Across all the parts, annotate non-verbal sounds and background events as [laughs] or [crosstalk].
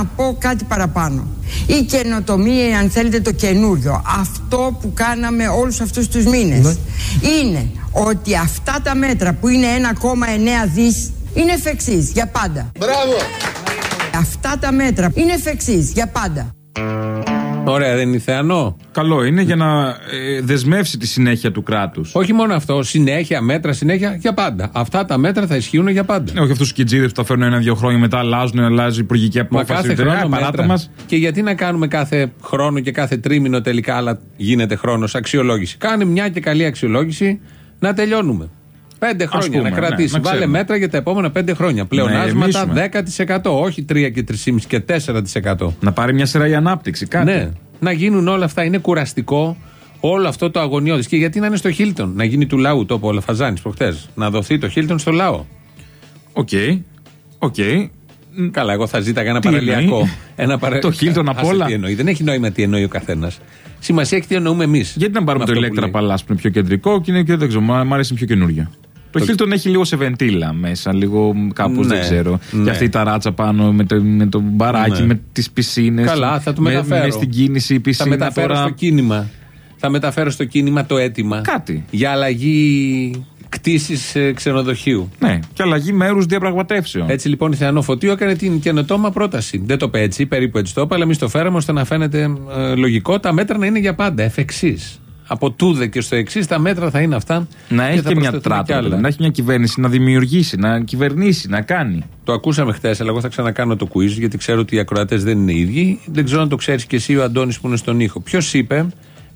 να πω κάτι παραπάνω. Η καινοτομία, αν θέλετε το καινούριο, αυτό που κάναμε όλους αυτούς τους μήνες, Ναι. είναι ότι αυτά τα μέτρα που είναι 1,9 δις είναι εφ' εξής, για πάντα. Μπράβο! Αυτά τα μέτρα είναι εφ' εξής, για πάντα. Ωραία, δεν είναι θεανό. Καλό είναι για να ε, δεσμεύσει τη συνέχεια του κράτους. Όχι μόνο αυτό, συνέχεια, μέτρα, συνέχεια για πάντα. Αυτά τα μέτρα θα ισχύουν για πάντα. Όχι αυτούς τους κιτζίδες που τα φέρνουν ένα-δύο χρόνια μετά, αλλάζουν, αλλάζει η υπουργική Μα απόφαση. κάθε Ε, χρόνο παράτα μέτρα. μας. Και γιατί να κάνουμε κάθε χρόνο και κάθε τρίμηνο τελικά, αλλά γίνεται χρόνος αξιολόγηση. Κάνε μια και καλή αξιολόγηση να τελειώνουμε. Πέντε χρόνια πούμε, να ναι, κρατήσει. να Βάλε ξέρουμε. μέτρα για τα επόμενα πέντε χρόνια. Πλεονάσματα ηρεμήσουμε. 10%. Όχι 3 και 3,5 και 4%. Να πάρει μια σειρά η ανάπτυξη. Κάτι. Ναι, να γίνουν όλα αυτά. Είναι κουραστικό όλο αυτό το αγωνιώδης. Και γιατί να είναι στο Hilton, να γίνει του λαού το ο Λαφαζάνη προχτές. Να δοθεί το Hilton στο λαό. Οκ. Οκ. Καλά, εγώ θα ζήταγα ένα Τι παραλιακό. εννοεί; Ένα παρα... Το Hilton απ' Άσε όλα; Τι εννοεί; Δεν έχει νόημα τι εννοεί ο καθένας. Σημασία έχει τι εννοούμε εμείς. Γιατί να πάρουμε το Electra Palace που είναι πιο κεντρικό και είναι και δεν ξέρω, μου μ' αρέσει πιο καινούργια. Το Hilton έχει λίγο σε βεντίλα μέσα, λίγο κάπως Ναι, δεν ξέρω. ναι. Και αυτή η ταράτσα πάνω με το, με το μπαράκι, Ναι. με τις πισίνες. Καλά, θα το με, μεταφέρω. Με στην κίνηση η Θα πισίνα μεταφέρω τώρα. στο κίνημα. Θα μεταφέρω στο κίνημα το αίτημα. Κάτι. Για αλλαγή κτήση ξενοδοχείου. Ναι, και αλλαγή μέρους διαπραγματεύσεων. Έτσι λοιπόν η Θεανό Φωτίου έκανε την καινοτόμα πρόταση. Δεν το είπε έτσι, περίπου έτσι το είπε, αλλά εμείς το φέραμε ώστε να φαίνεται ε, λογικό τα μέτρα να είναι για πάντα, εφ' εξής. Από τούδε και στο εξής τα μέτρα θα είναι αυτά. Να έχει θα και μια προσθεθούν κι τράτα, άλλα. να έχει μια κυβέρνηση, να δημιουργήσει, να κυβερνήσει, να κάνει. Το ακούσαμε χθε, αλλά εγώ θα ξανακάνω το quiz γιατί ξέρω ότι οι ακροατές δεν είναι οι ίδιοι. Δεν ξέρω αν το ξέρεις και εσύ ο Αντώνης που είναι στον ήχο. Ποιος είπε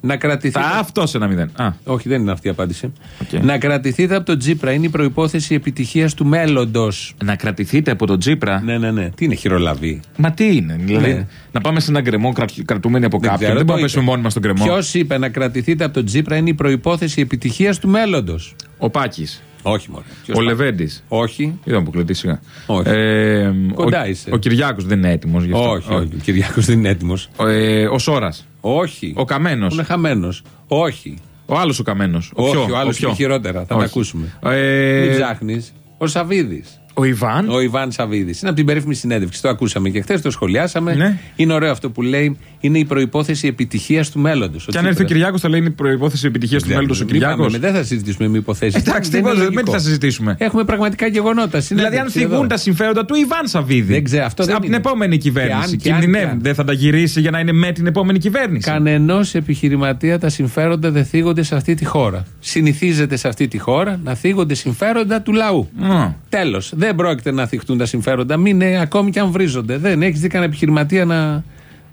να κρατηθεί. Θα αυτός σε ένα μηδέν. Α, Όχι, δεν είναι αυτή η απάντηση. Οκ. Να κρατηθείτε από τον Τζίπρα είναι η προπόθεση επιτυχίας του μέλλοντος. να κρατηθείτε από τον Τζίπρα; Ναι, ναι, ναι. Τι είναι χειρολαβή; Μα τι είναι, δηλαδή. Ναι. Να πάμε σε έναν γκρεμό κρατ- κρατούμενοι από κάποιον. Δεν μπορούμε να πέσουμε μόνοι μας στον γκρεμό. Ποιος είπε να κρατηθείτε από τον Τζίπρα είναι η προπόθεση επιτυχίας του μέλλοντος; Ο Πάκης. Όχι, μόνο. Ο Λεβέντης. Όχι. Είδα που κλειτή σιγά. Όχι. Ε, Κοντά ο, είσαι. Ο Κυριάκος δεν είναι έτοιμος γι' αυτό. Όχι, όχι. Ο Κυριάκος δεν είναι έτοιμος. Ο, ε, ο Σόρας. Όχι. Ο Καμένος. Είναι χαμένος. Όχι. Ο άλλος ο Καμένος. Όχι, ο άλλος είναι χειρότερα. Θα τα Όχι. ακούσουμε. Ε, Μην ψάχνεις. Ο Σαββίδη. Ο Ιβάν. Ο Ιβάν Σαββίδης. Είναι από την περίφημη συνέντευξη. Το ακούσαμε και χθες, το σχολιάσαμε. Ναι. Είναι ωραίο αυτό που λέει. Είναι η προπόθεση επιτυχίας του μέλλοντος. Και αν έρθει ο Κυριάκος, θα λέει είναι η προπόθεση επιτυχίας του μέλλοντος ο Κυριάκος. Δεν θα συζητήσουμε με υποθέσεις. Εντάξει, τίποτα, με τι θα συζητήσουμε; Έχουμε πραγματικά γεγονότα. Δηλαδή, αν θυγούν τα συμφέροντα του Ιβάν Σαββίδη. Δεν ξέρω, αυτό δεν Από την είναι. επόμενη Και αν- κυβέρνηση. και αν- Κινδυνεύει. και αν. Δεν θα τα γυρίσει για να είναι με την επόμενη κυβέρνηση. Κανενός επιχειρηματία τα συμφέροντα δεν θίγονται σε αυτή τη χώρα. Συνηθίζεται σε αυτή τη χώρα να θίγονται συμφέροντα του λαού. Μ. Τέλος. Δεν πρόκειται να θυχτούν τα συμφέροντα. Μην είναι ακόμη και αν βρίζονται. Δεν έχεις δει κανένα επιχειρηματία να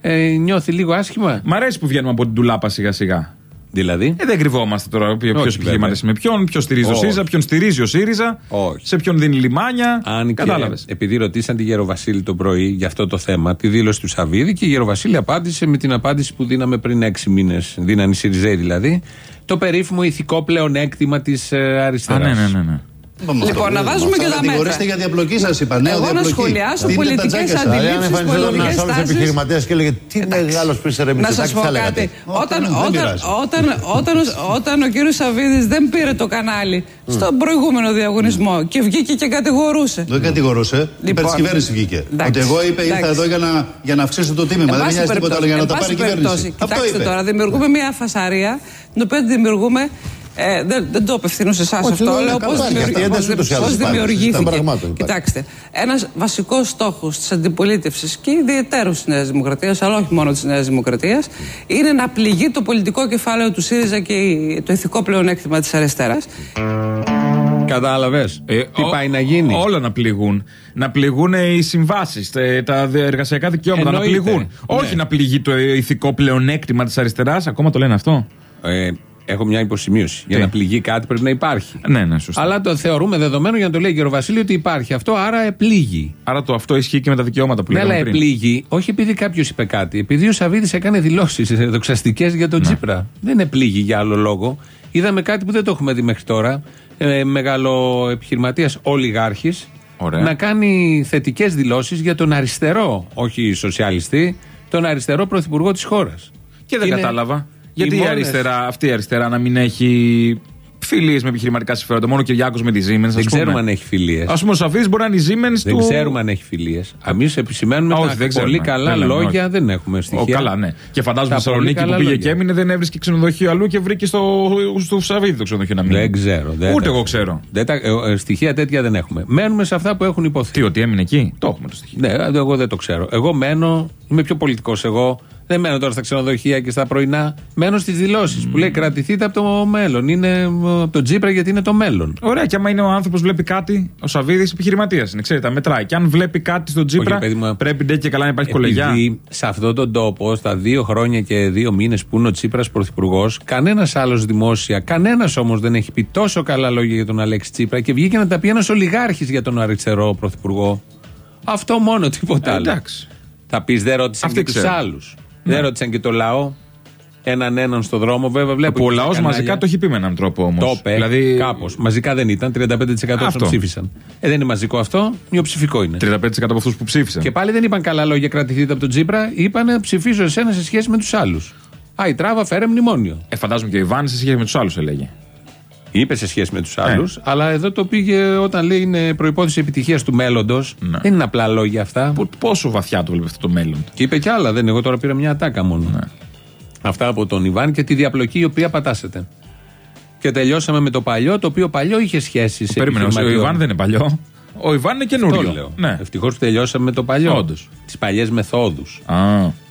ε, νιώθει λίγο άσχημα; Μ' αρέσει που βγαίνουμε από την τουλάπα σιγά σιγά. Δηλαδή; Ε, δεν κρυβόμαστε τώρα ποιο Όχι, επιχειρηματία βέβαια. με ποιον, ποιος στηρίζει ο Όχι. ΣΥΡΙΖΑ, ποιον στηρίζει ο ΣΥΡΙΖΑ, Όχι. σε ποιον δίνει λιμάνια. Αν Κατάλαβες. και επειδή ρωτήσαν τη Γεροβασίλη το πρωί για αυτό το θέμα, τη δήλωση του Σαββίδη και η Γεροβασίλη απάντησε με την απάντηση που δίναμε πριν έξι μήνες, δίναν οι Σιριζέοι δηλαδή, το περίφημο ηθικό πλεονέκτημα της ε, Α, αριστερά. ναι, ναι, ναι. ναι. Λοιπόν, να βάζουμε και τα Κατηγορήστε μέτρα. για διαπλοκή σας, είπα. Νέο Εγώ να διαπλοκή. σχολιάσω Δίνετε τα πολιτικές τζάκια σας. αντιλήψεις, Αν εμφανιζόταν πολιτικές ένας άλλος τάσεις. επιχειρηματίας και έλεγε Τι μεγάλο που είσαι ρε Να σας Μητσοτάκη, πω θα λέγατε. κάτι. Όχι, Όταν, δεν όταν, πειράζει. όταν, όταν, όταν ο κύριος Σαββίδης δεν πήρε το κανάλι στον προηγούμενο διαγωνισμό και βγήκε και κατηγορούσε. Δεν κατηγορούσε. Υπέρ Λοιπόν. τη κυβέρνηση βγήκε. Εντάξει. Ότι εγώ είπε ήρθα Εντάξει. εδώ για να, για να αυξήσω το τίμημα. Εν Δεν με πάση νοιάζει τίποτα άλλο για να περιπτώσει, τα εν πάρει η πάση περιπτώσει, κυβέρνηση. Αυτό Κοιτάξτε είπε. τώρα, δημιουργούμε μια φασαρία την οποία τη δημιουργούμε. Ε, δεν, δεν το απευθύνω σε εσάς Όχι, αυτό. λέω, Λέω είναι πώ καλά, γιατί η ένταση ούτως ή άλλως υπάρχει. Ήταν δημιουργήθηκε. πραγμάτων υπάρχει. Κοιτάξτε, ένας βασικός στόχος της αντιπολίτευσης και ιδιαίτερου της Νέας Δημοκρατίας, αλλά όχι μόνο της Νέας Δημοκρατίας, είναι να πληγεί το πολιτικό κεφάλαιο του ΣΥΡΙΖΑ και η- το ηθικό πλεονέκτημα της αριστεράς. Κατάλαβες. Ε, Τι ο- πάει να γίνει; Όλα να πληγούν. Να πληγούν οι συμβάσεις, τα εργασιακά δικαιώματα. Να Εννοείται. πληγούν. Ναι. Όχι να πληγεί το ηθικό πλεονέκτημα της αριστεράς. Ακόμα το λένε αυτό. Ε, έχω μια υποσημείωση. Για Τι; να πληγεί κάτι πρέπει να υπάρχει. Ναι, ναι, σωστά. Αλλά το θεωρούμε δεδομένο για να το λέει ο κ. Βασίλη ότι υπάρχει αυτό, άρα επλήγει. Άρα το αυτό ισχύει και με τα δικαιώματα που Ναι, αλλά λέγαμε πριν. επλήγει, όχι επειδή κάποιος είπε κάτι, επειδή ο Σαββίδης έκανε δηλώσεις δοξαστικές για Ναι. τον Τσίπρα. Δεν επλήγει για άλλο λόγο. Είδαμε κάτι που δεν το έχουμε δει μέχρι τώρα. Ε, Μεγάλο επιχειρηματίας ολιγάρχης Ωραία. να κάνει θετικές δηλώσεις για τον αριστερό, όχι σοσιαλιστή, τον αριστερό πρωθυπουργό της χώρας. Και δεν κατάλαβα. Γιατί η αριστερά, αυτή η αριστερά να μην έχει φιλίες με επιχειρηματικά συμφέροντα. Μόνο ο Κυριάκος με τη Siemens. Δεν ξέρουμε αν έχει φιλίες. Α πούμε, ο Σαφής μπορεί να είναι η Siemens Δεν του. ξέρουμε αν έχει φιλίες. Εμείς επισημαίνουμε Α, τα όχι, δεν πολύ ξέρουμε. καλά Δεν λέμε, λόγια, όχι. δεν έχουμε Ο, στοιχεία. καλά, ναι. Και φαντάζομαι Τα στη πολύ Θεσσαλονίκη που καλά πήγε λόγια. και έμεινε, δεν έβρισκε ξενοδοχείο αλλού και βρήκε στο, στο Σαββίδι το ξενοδοχείο να μείνει. Δεν ξέρω. Δεν Ούτε τα- εγώ ξέρω. Δεν τα, ε, ε, στοιχεία τέτοια δεν έχουμε. Μένουμε σε αυτά που έχουν υποθεί. Τι, ότι έμεινε εκεί; Το έχουμε το στοιχείο. Ναι, εγώ δεν το ξέρω. Εγώ μένω, είμαι πιο πολιτικός εγώ. Δεν μένω τώρα στα ξενοδοχεία και στα πρωινά. Μένω στις δηλώσεις που λέει κρατηθείτε από το μέλλον. Είναι ε, από το Τζίπρα γιατί είναι το μέλλον. Ωραία, και άμα είναι ο άνθρωπος βλέπει κάτι, ο Σαββίδης επιχειρηματίας είναι, ξέρετε, τα μετράει. Και αν βλέπει κάτι στον Τζίπρα, Όχι, παιδί μου, πρέπει ντε και καλά να υπάρχει κολεγιά. Επειδή σε αυτόν τον τόπο, στα δύο χρόνια και δύο μήνες που είναι ο Τσίπρας πρωθυπουργός, κανένας άλλος δημόσια, κανένας όμως δεν έχει πει τόσο καλά λόγια για τον Αλέξη Τσίπρα και βγήκε να τα πει ένας ολιγάρχης για τον αριστερό πρωθυπουργό. Αυτό μόνο, τίποτα Ε, άλλο. εντάξει. Θα πεις δεν ρώτησαν Αυτοί και τους ξέρουν. άλλους. Δεν ρώτησαν και το λαό. Έναν έναν στο δρόμο, βέβαια βλέπω. Που ο και στα λαός κανάλια. μαζικά το έχει πει με έναν τρόπο όμως. Το είπε Δηλαδή, κάπως. Μαζικά δεν ήταν. 35% όσων Αυτό. ψήφισαν. Ε, δεν είναι μαζικό αυτό. Μειοψηφικό είναι. 35% από αυτούς που ψήφισαν. Και πάλι δεν είπαν καλά λόγια κρατηθείτε από τον Τζίπρα. Είπαν ψηφίζω εσένα σε σχέση με τους άλλους. Α, η τράβα φέρε μνημόνιο. Ε, φαντάζομαι και ο Ιβάν σε σχέση με τους άλλους έλεγε. Είπε σε σχέση με τους Ε. άλλους, αλλά εδώ το πήγε όταν λέει είναι προπόθεση επιτυχίας του μέλλοντος. Ναι. Δεν είναι απλά λόγια αυτά. Πο- Πόσο βαθιά το βλέπει αυτό το μέλλον. Και είπε κι άλλα, δεν είναι. Εγώ τώρα πήρα μια ατάκα μόνο. Ναι. Αυτά από τον Ιβάν και τη διαπλοκή η οποία πατάσετε. Και τελειώσαμε με το παλιό, το οποίο παλιό είχε σχέσει σε Περίμενε, ο επιχειρηματιών. Ιβάν δεν είναι παλιό. Ο Ιβάν είναι Αυτό καινούριο. λέω. Ναι. Ευτυχώς που τελειώσαμε με το παλιό. Όντως. Τις παλιές μεθόδους. Α,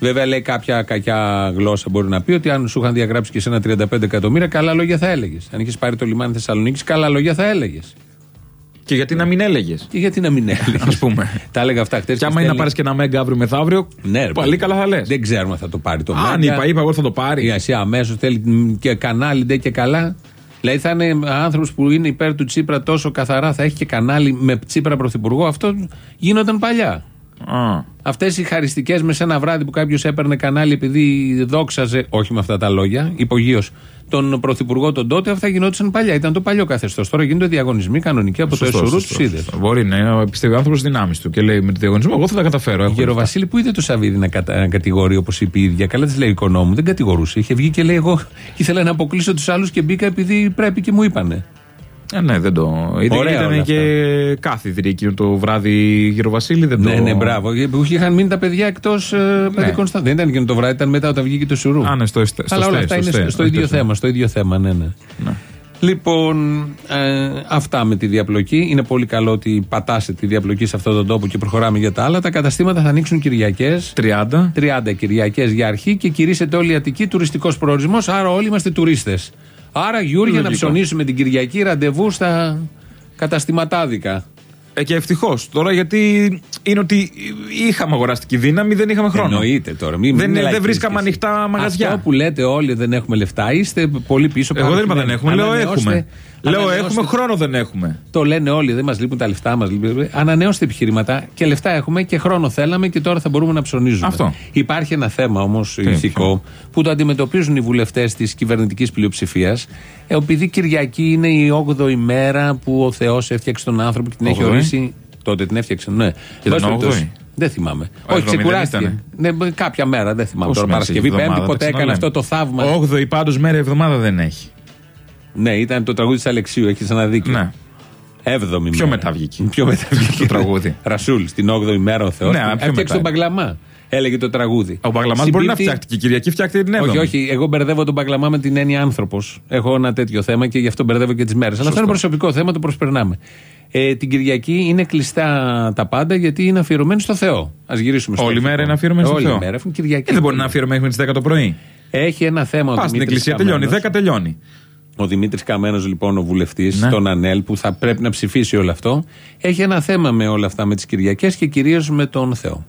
Βέβαια, λέει κάποια κακιά γλώσσα μπορεί να πει ότι αν σου είχαν διαγράψει και σε ένα 35 εκατομμύρια, καλά λόγια θα έλεγες. Αν είχες πάρει το λιμάνι Θεσσαλονίκης, καλά λόγια θα έλεγες. και γιατί να μην έλεγες. Και γιατί να μην [laughs] έλεγες. Α πούμε. Τα έλεγα αυτά χτες. Και άμα είναι να πάρεις και ένα μέγκα αύριο μεθαύριο, Ναι, ρε, πάλι παιδί. καλά θα λες. Δεν ξέρουμε αν θα το πάρει το Αν Μέγκα. είπα, είπα, εγώ θα το Η πάρει. Ασία αμέσως θέλει μ, και κανάλι, ντε και καλά. Δηλαδή θα είναι άνθρωπος που είναι υπέρ του Τσίπρα τόσο καθαρά, θα έχει και κανάλι με Τσίπρα πρωθυπουργό. Αυτό γίνονταν παλιά. Α, Αυτές οι χαριστικές με σε ένα βράδυ που κάποιος έπαιρνε κανάλι επειδή δόξαζε, όχι με αυτά τα λόγια, υπογείως, τον πρωθυπουργό τον τότε, αυτά γινόντουσαν παλιά. Ήταν το παλιό καθεστώς. Τώρα γίνονται διαγωνισμοί κανονικοί από σωστό, το εσουρού σωστό, του είδε. σωστό. Μπορεί να είναι, πιστεύει ο άνθρωπος δυνάμεις του και λέει με το διαγωνισμό, εγώ θα τα καταφέρω. έχω Γερο Βασίλη που είδε το Σαββίδι να, κατα... να κατηγορεί όπως είπε η ίδια; Καλά της λέει οικονόμου, δεν κατηγορούσε. Είχε βγει και λέει: Εγώ ήθελα να αποκλείσω τους άλλους και μπήκα επειδή πρέπει και μου είπανε. Ε, ναι, δεν το. Ήταν, Ωραία όλα ήταν και κάθιδροι εκείνο το βράδυ γύρω Βασίλη. Δεν Ναι, το... ναι, μπράβο. Που είχαν μείνει τα παιδιά εκτός ε, παιδικών σταθμών. Δεν ήταν εκείνο το βράδυ, ήταν μετά όταν βγήκε το Σουρού. Α, ναι, στο εστε- στο Αλλά όλα στε- αυτά στο είναι στε- στο, στο όχι ίδιο το θέμα. Στο ίδιο θέμα, ναι, ναι. Ναι. Λοιπόν, ε, αυτά με τη διαπλοκή. Είναι πολύ καλό ότι πατάσε τη διαπλοκή σε αυτόν τον τόπο και προχωράμε για τα άλλα. Τα καταστήματα θα ανοίξουν Κυριακές. 30. 30 Κυριακές για αρχή και κηρύσσεται όλη η Αττική τουριστικός προορισμός. Άρα όλοι είμαστε τουρίστες. Άρα, Γιώργια, να Λογικό. ψωνίσουμε την Κυριακή ραντεβού στα καταστηματάδικα. Ε, και ευτυχώς τώρα γιατί είναι ότι είχαμε αγοραστική δύναμη, δεν είχαμε χρόνο. Εννοείται τώρα. Μην, Δεν- μην δεν λαϊκίστες. βρίσκαμε ανοιχτά μαγαζιά. Αυτό που λέτε όλοι δεν έχουμε λεφτά, είστε πολύ πίσω. Εγώ δεν είπα δεν παροχημένοι. έχουμε, λέω Ανανεώστε- έχουμε. Λέω ανανεώστε- έχουμε, χρόνο δεν έχουμε. Το λένε όλοι, δεν μας λείπουν τα λεφτά μας. Ανανεώστε επιχειρήματα και λεφτά έχουμε και χρόνο θέλαμε και τώρα θα μπορούμε να ψωνίζουμε. Αυτό. Υπάρχει ένα θέμα όμως ηθικό που το αντιμετωπίζουν οι βουλευτές της κυβερνητικής πλειοψηφίας. Επειδή Κυριακή είναι η 8η μέρα που ο Θεός έφτιαξε τον άνθρωπο και την έχει 8η; ορίσει. Τότε την έφτιαξε, ναι. Ήταν Εν πάση 8η; περιπτώσει, Δεν θυμάμαι. Ο Όχι, 7η δεν ξεκουράστηκε. ήτανε; Ναι, μπ- κάποια μέρα, δεν θυμάμαι Πόσες τώρα. μέρες Παρασκευή, έχει Πέμπτη, εβδομάδα, ποτέ τα έκανε ξαναλέμε. αυτό το θαύμα. 8η πάντως μέρα εβδομάδα δεν έχει. Ναι, ήταν το τραγούδι της Αλεξίου, έχεις ένα δίκιο. Ναι. Έβδομη Πιο μέρα. μετά βγήκε. [laughs] Πιο μετά βγήκε Το τραγούδι. Ρασούλ, στην 8η μέρα ο Θεός. Ναι, πιο Έφτιαξε μετά. τον Παγκλαμά. Έλεγε το τραγούδι. Ο Μπαγλαμά Στην μπορεί να Πέμπτη- φτιάξει και η Κυριακή φτιάχνει την έβδομη. Όχι, όχι. Εγώ μπερδεύω τον Παγκλαμά με την έννοια άνθρωπος. Έχω ένα τέτοιο θέμα και γι' αυτό μπερδεύω και τις μέρες. Αλλά αυτό είναι προσωπικό θέμα, το προσπερνάμε. Ε, την Κυριακή είναι κλειστά τα πάντα γιατί είναι αφιερωμένη στο Θεό. Α γυρίσουμε στο Όλη αρχικό. μέρα είναι αφιερωμένη στο Όλη Θεό. μέρα. Έχουν Κυριακή. Ε, δεν μπορεί να αφιερωθεί μέχρι τις 10 το πρωί. Έχει ένα θέμα ο Πας στην Δημήτρης εκκλησία, Καμένος. τελειώνει. 10 τελειώνει. Ο Δημήτρης Καμένος, λοιπόν, ο βουλευτής, Ναι. τον ΑΝΕΛ, που θα πρέπει να ψηφίσει όλο αυτό, έχει ένα θέμα με όλα αυτά, με τις Κυριακές και κυρίως με τον Θεό.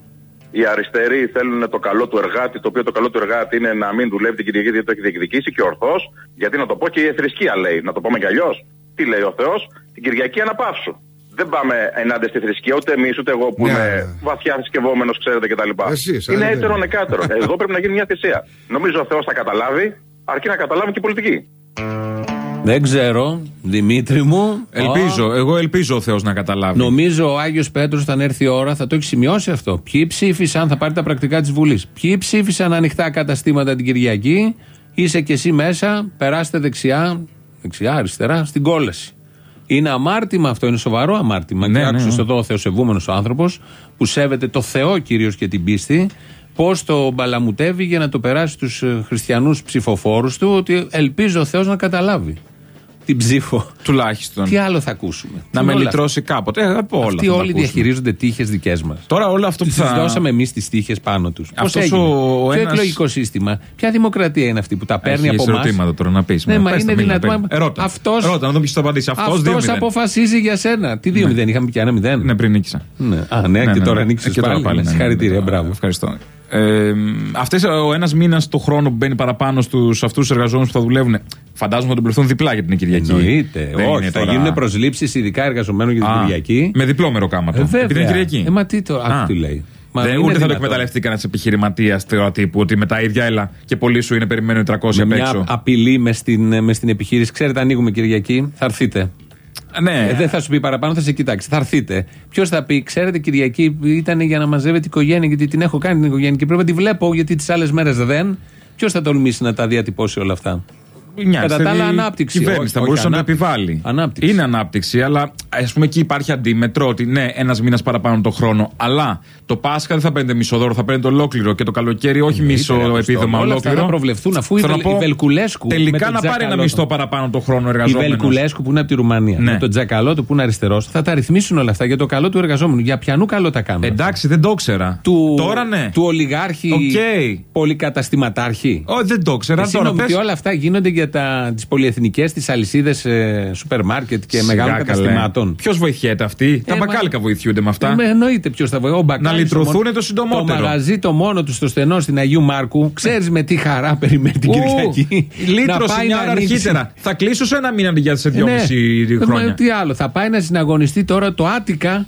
Οι αριστεροί θέλουν το καλό του εργάτη, το οποίο το καλό του εργάτη είναι να μην δουλεύει την Κυριακή γιατί το έχει διεκδικήσει και ορθώς. Γιατί να το πω και η θρησκεία λέει, να το πούμε κι αλλιώς. Τι λέει ο Θεός, την Κυριακή αναπαύσου. Δεν πάμε ενάντια στη θρησκεία, ούτε εμείς, ούτε εγώ που Ναι. είμαι βαθιά θρησκευόμενος, ξέρετε κτλ. Εσείς, Είναι άλλη έτερον δεν. εκάτερον. [laughs] Εδώ πρέπει να γίνει μια θυσία. Νομίζω ο Θεός θα καταλάβει, αρκεί να καταλάβουν και οι πολιτικοί. Δεν ξέρω, Δημήτρη μου. Ελπίζω, Α, εγώ ελπίζω ο Θεός να καταλάβει. Νομίζω ο Άγιος Πέτρος, όταν έρθει η ώρα, θα το έχει σημειώσει αυτό. Ποιοι ψήφισαν, θα πάρει τα πρακτικά της Βουλής. Ποιοι ψήφισαν ανοιχτά καταστήματα την Κυριακή, είσαι και εσύ μέσα, περάστε δεξιά, Δεξιά, αριστερά, στην κόλαση. Είναι αμάρτημα αυτό, είναι σοβαρό αμάρτημα. Ναι, και ναι, άκουσες ναι. εδώ ο Θεοσεβούμενο άνθρωπος που σέβεται το Θεό κυρίως και την πίστη, πώς το μπαλαμουτεύει για να το περάσει στου χριστιανούς ψηφοφόρους του ότι ελπίζω ο Θεός να καταλάβει την ψήφο. Τουλάχιστον. Τι άλλο θα ακούσουμε; Να Τι με όλα λυτρώσει κάποτε. Ε, από όλα. Αυτοί θα τα όλοι ακούσουμε. διαχειρίζονται τύχες δικές μας. Τώρα όλο αυτό που Τους θα. δώσαμε εμείς τις τύχες πάνω τους. Πώς Αυτός έγινε; ο Ποιο ένας- εκλογικό σύστημα, ποια δημοκρατία είναι αυτή που τα παίρνει Έχεις από εμάς; ερωτήματα τώρα να πεις. Ναι, μα είναι δυνατόν. Ερώτα. Αυτός- Ερώτα, να δούμε ποιο θα απαντήσει. Αυτός Αυτός αποφασίζει για σένα. Τι 2-0, είχαμε πια ένα 0. Ναι, πριν νίκησα. Ναι. Α, ναι, και τώρα ανοίξει Και τώρα πάλι. ναι, ναι, Συγχαρητήρια, ναι, μπράβο. Ευχαριστώ. Ε, Αυτές ο ένας μήνας το χρόνο που μπαίνει παραπάνω στους αυτούς τους εργαζόμενους που θα δουλεύουν, φαντάζομαι θα τον πληρωθούν διπλά για την Κυριακή. Εννοείται. Δεν Όχι, είναι θα τώρα- γίνουν προσλήψεις ειδικά εργαζομένων για την Α, Κυριακή. Με διπλό μεροκάματο. Ε, βέβαια. Επειδή είναι Κυριακή. Ε, μα τι το- άκου Α. τι λέει. Μα Δεν, είναι ούτε θα το δυνατόν. εκμεταλλευτεί κανένας επιχειρηματίας τώρα τύπου ότι με τα ίδια έλα και πολλοί σου είναι περιμένουν 300 Με απ' μια έξω. απειλή μες στην, μες στην επιχείρηση. Ξέρετε, ανοίγουμε Κυριακή, θα έρθετε. Ναι, Ε, δεν θα σου πει παραπάνω, θα σε κοιτάξει. Θα έρθετε. Ποιος θα πει, ξέρετε, Κυριακή ήταν για να μαζεύεται η οικογένεια, γιατί την έχω κάνει την οικογένεια και πρέπει να τη βλέπω, γιατί τις άλλες μέρες δεν. Ποιος θα τολμήσει να τα διατυπώσει όλα αυτά; Μια Κατά τα άλλα, αριστερή ανάπτυξη. Κυβέρνηση Όχι, θα όχι, μπορούσε να το ανάπτυξη. επιβάλλει. Ανάπτυξη. Είναι ανάπτυξη, αλλά ας πούμε εκεί υπάρχει αντίμετρο ότι ναι, ένας μήνας παραπάνω το χρόνο. Αλλά το Πάσχα δεν θα παίρνετε μισοδόρο, θα παίρνετε ολόκληρο και το καλοκαίρι όχι μισό Αποστόλη, επίδομα όλα αυτά ολόκληρο. θα προβλεφθούν, αφού η Θέλω Βελ- να πω, η Βελκουλέσκου με Τελικά τον να πάρει ένα Τζακαλώτο. μισθό παραπάνω το χρόνο Η εργαζόμενος. Βελκουλέσκου που είναι από τη Ρουμανία, Ναι. με τον Τζακαλώτο που είναι αριστερός, θα τα ρυθμίσουν όλα αυτά για το καλό του εργαζόμενου. Για ποιανού καλό τα κάνουν. Εντάξει, δεν το ήξερα. του, Τώρα ναι. του ολιγάρχη Οκ. πολυκαταστηματάρχη. Ω, δεν το ήξερα. Εσύ Τώρα νομίζεις πες. ότι όλα αυτά γίνονται για τα, τις πολυεθνικές, τις αλυσίδες ε, σούπερ μάρκετ και Σιγά μεγάλων καλέ. καταστημάτων. Ποιος βοηθιέται αυτοί. τα Ε, μα- μπακάλικα βοηθούνται με αυτά. Ε, με εννοείται ποιος θα βοηθήσει. Ο Μπακάλης, Να λυτρωθούν ο μόνο- το συντομότερο. Το μαγαζί το μόνο του στο στενό στην Αγίου Μάρκου. Ξέρεις με τι χαρά [laughs] περιμένει την Ου, Κυριακή. Λύτρωση πάει μια να ώρα ανοίξει. αρχίτερα. Θα κλείσω σε ένα μήνα αντί για σε Ε, δυόμιση ναι. χρόνια. Ε, Τι άλλο, θα πάει να συναγωνιστεί τώρα το Άτικα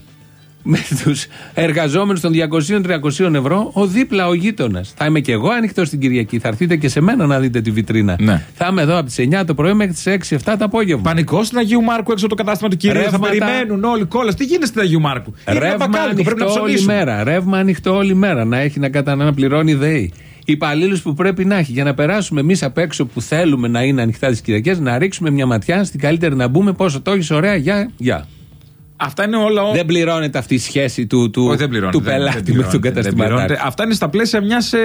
με τους εργαζόμενους των 200-300 ευρώ, ο δίπλα ο γείτονας. Θα είμαι και εγώ ανοιχτό την Κυριακή. Θα έρθετε και σε μένα να δείτε τη βιτρίνα. Ναι. Θα είμαι εδώ από τις 9 το πρωί μέχρι τις 6-7 το απόγευμα. Πανικός στην Αγίου Μάρκου έξω από το κατάστημα του κυρίου. Θα Ρεύματα. περιμένουν όλοι κόλλα. Τι γίνεται στην Αγίου Μάρκου; Είναι ένα Ρεύμα μπακάλικο, πρέπει να ανοιχτό όλη ψωνίσουν. μέρα. Ρεύμα ανοιχτό όλη μέρα. Να έχει να, κατα... να πληρώνει ΔΕΗ. Υπαλλήλους που πρέπει να έχει για να περάσουμε εμείς απ' έξω που θέλουμε να είναι ανοιχτά τις Κυριακές, να ρίξουμε μια ματιά στην καλύτερη να μπούμε πόσο το έχεις ωραία. Γεια, γεια. Αυτά είναι όλα. Δεν πληρώνεται αυτή η σχέση του, του, Όχι, δεν πληρώνεται, του δεν- πελάτη δεν με πληρώνεται, τον δεν καταστηματάρχη. πληρώνεται. Αυτά είναι στα πλαίσια μιας ε,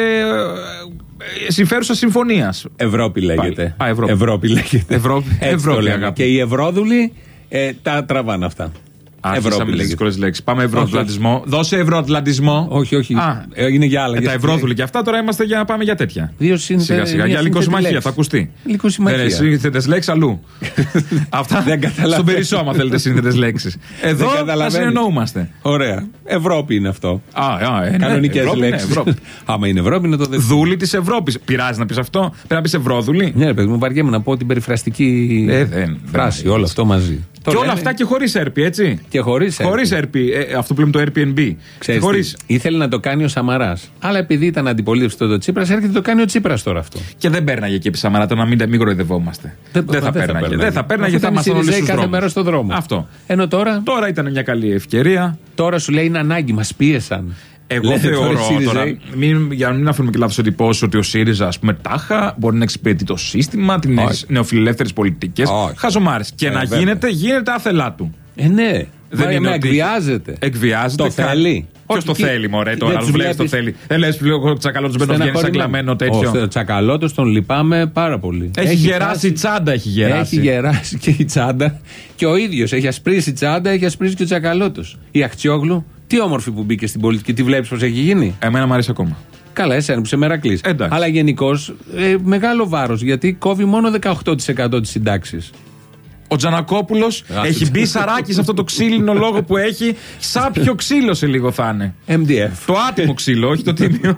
ε, συμφέρουσα συμφωνίας. Ευρώπη λέγεται. Α, Ευρώπη. λέγεται. Ευρώπη. Έτσι Ευρώπη, το λέμε. αγάπη. Και οι ευρώδουλοι ε, τα τραβάνε αυτά. Άρχισαμε τις λέγεται. δύσκολες λέξεις. Πάμε Όχι, ευρωατλαντισμό. Δώσε ευρωατλαντισμό. Όχι, όχι. Α, Ε, είναι για άλλα. ε, για τα στην- ευρώδουλοι και αυτά τώρα είμαστε για να πάμε για τέτοια. Δύο συν- Σιγά σιγά. μία Για λικοσυμμαχία σύνθετη θα ακουστεί. Λυκοσυμμαχία. Δεν σύνθετε λέξεις αλλού. [laughs] Αυτά Δεν καταλαβαίνω. στον περισσό, άμα θέλετε σύνθετε λέξεις. Εδώ Δεν θα καταλαβαίνεις. συνεννοούμαστε. Ωραία. Ευρώπη είναι αυτό. Α, α, ε, ναι, Κανονικές Ευρώπη, ναι, λέξεις. Ευρώπη. [laughs] Άμα είναι Ευρώπη, είναι το δεύτερο. Δούλη της Ευρώπης. Πειράζει να πεις αυτό. Πρέπει να πεις Ευρώδουλη. Ναι, ρε παιδί μου, βαριέμαι να πω την περιφραστική Ε, δεν- φράση. δεν- Όλο αυτό μαζί. Το Και όλα λένε αυτά και χωρίς έρπη, έτσι. Και χωρίς Χωρίς έρπη. Ε, αυτό που λέμε το Airbnb. Ξέρεις Χωρίς... τι, ήθελε να το κάνει ο Σαμαράς. Αλλά επειδή ήταν αντιπολίτευση τότε ο Τσίπρας, έρχεται το κάνει ο Τσίπρας τώρα αυτό. Και δεν πέρναγε εκεί επί Σαμαράτα να μην, μην κοροϊδευόμαστε. Δεν, θα πέρναγε. Δεν θα πέρναγε, Αφού θα ήταν ήμασταν οι όλοι Σιριζέοι στου κάθε δρόμους. μέρα στο δρόμο. Αυτό. Ενώ τώρα, Τώρα ήταν μια καλή ευκαιρία. τώρα σου λέει είναι ανάγκη, μας πίεσαν. Εγώ Λένε τώρα οι θεωρώ Σιριζέοι, τώρα, μην, για να μην αφήνουμε και λάθος εντυπώσει, ότι ο ΣΥΡΙΖΑ, ας πούμε, τάχα μπορεί να εξυπηρετεί το σύστημα, τις Όχι. νεοφιλελεύθερες πολιτικές. Όχι. Χαζομάρες. Και Ε, να βέβαια. γίνεται, γίνεται άθελά του. Ε, ναι. Δεν Μα, είναι με ότι- εκβιάζεται. Εκβιάζεται. Το κα- θέλει; Ποιος Όχι, το εκεί- θέλει, μωρέ, δεν τώρα. τους Αν βλέπει το βλέπεις. θέλει. Δεν λες πλέον ο τσακαλώτος μπαίνει σαν Στεναχωρημένοι. κλαμμένο τέτοιο. Ο Τσακαλώτος τον λυπάμαι πάρα πολύ. Έχει γεράσει χάσει- η τσάντα, έχει γεράσει. Έχει γεράσει και η τσάντα. Και ο ίδιος έχει ασπρίσει η τσάντα, έχει ασπρίσει και ο Τσακαλώτος. Η Αχτσιόγλου, τι όμορφη που μπήκε στην πολιτική, τι βλέπεις πώς έχει γίνει; Εμένα μου αρέσει ακόμα. Καλά, εσένα που σε μερακλή. Εντάξει. Αλλά γενικώς ε, μεγάλο βάρος γιατί κόβει μόνο 18% της συντάξη. Ο Τζανακόπουλος έχει μπει σαράκι σε αυτό το ξύλινο λόγο που έχει. Σάπιο ξύλο σε λίγο θα είναι. MDF. Το άτιμο ξύλο, όχι το τίμιο.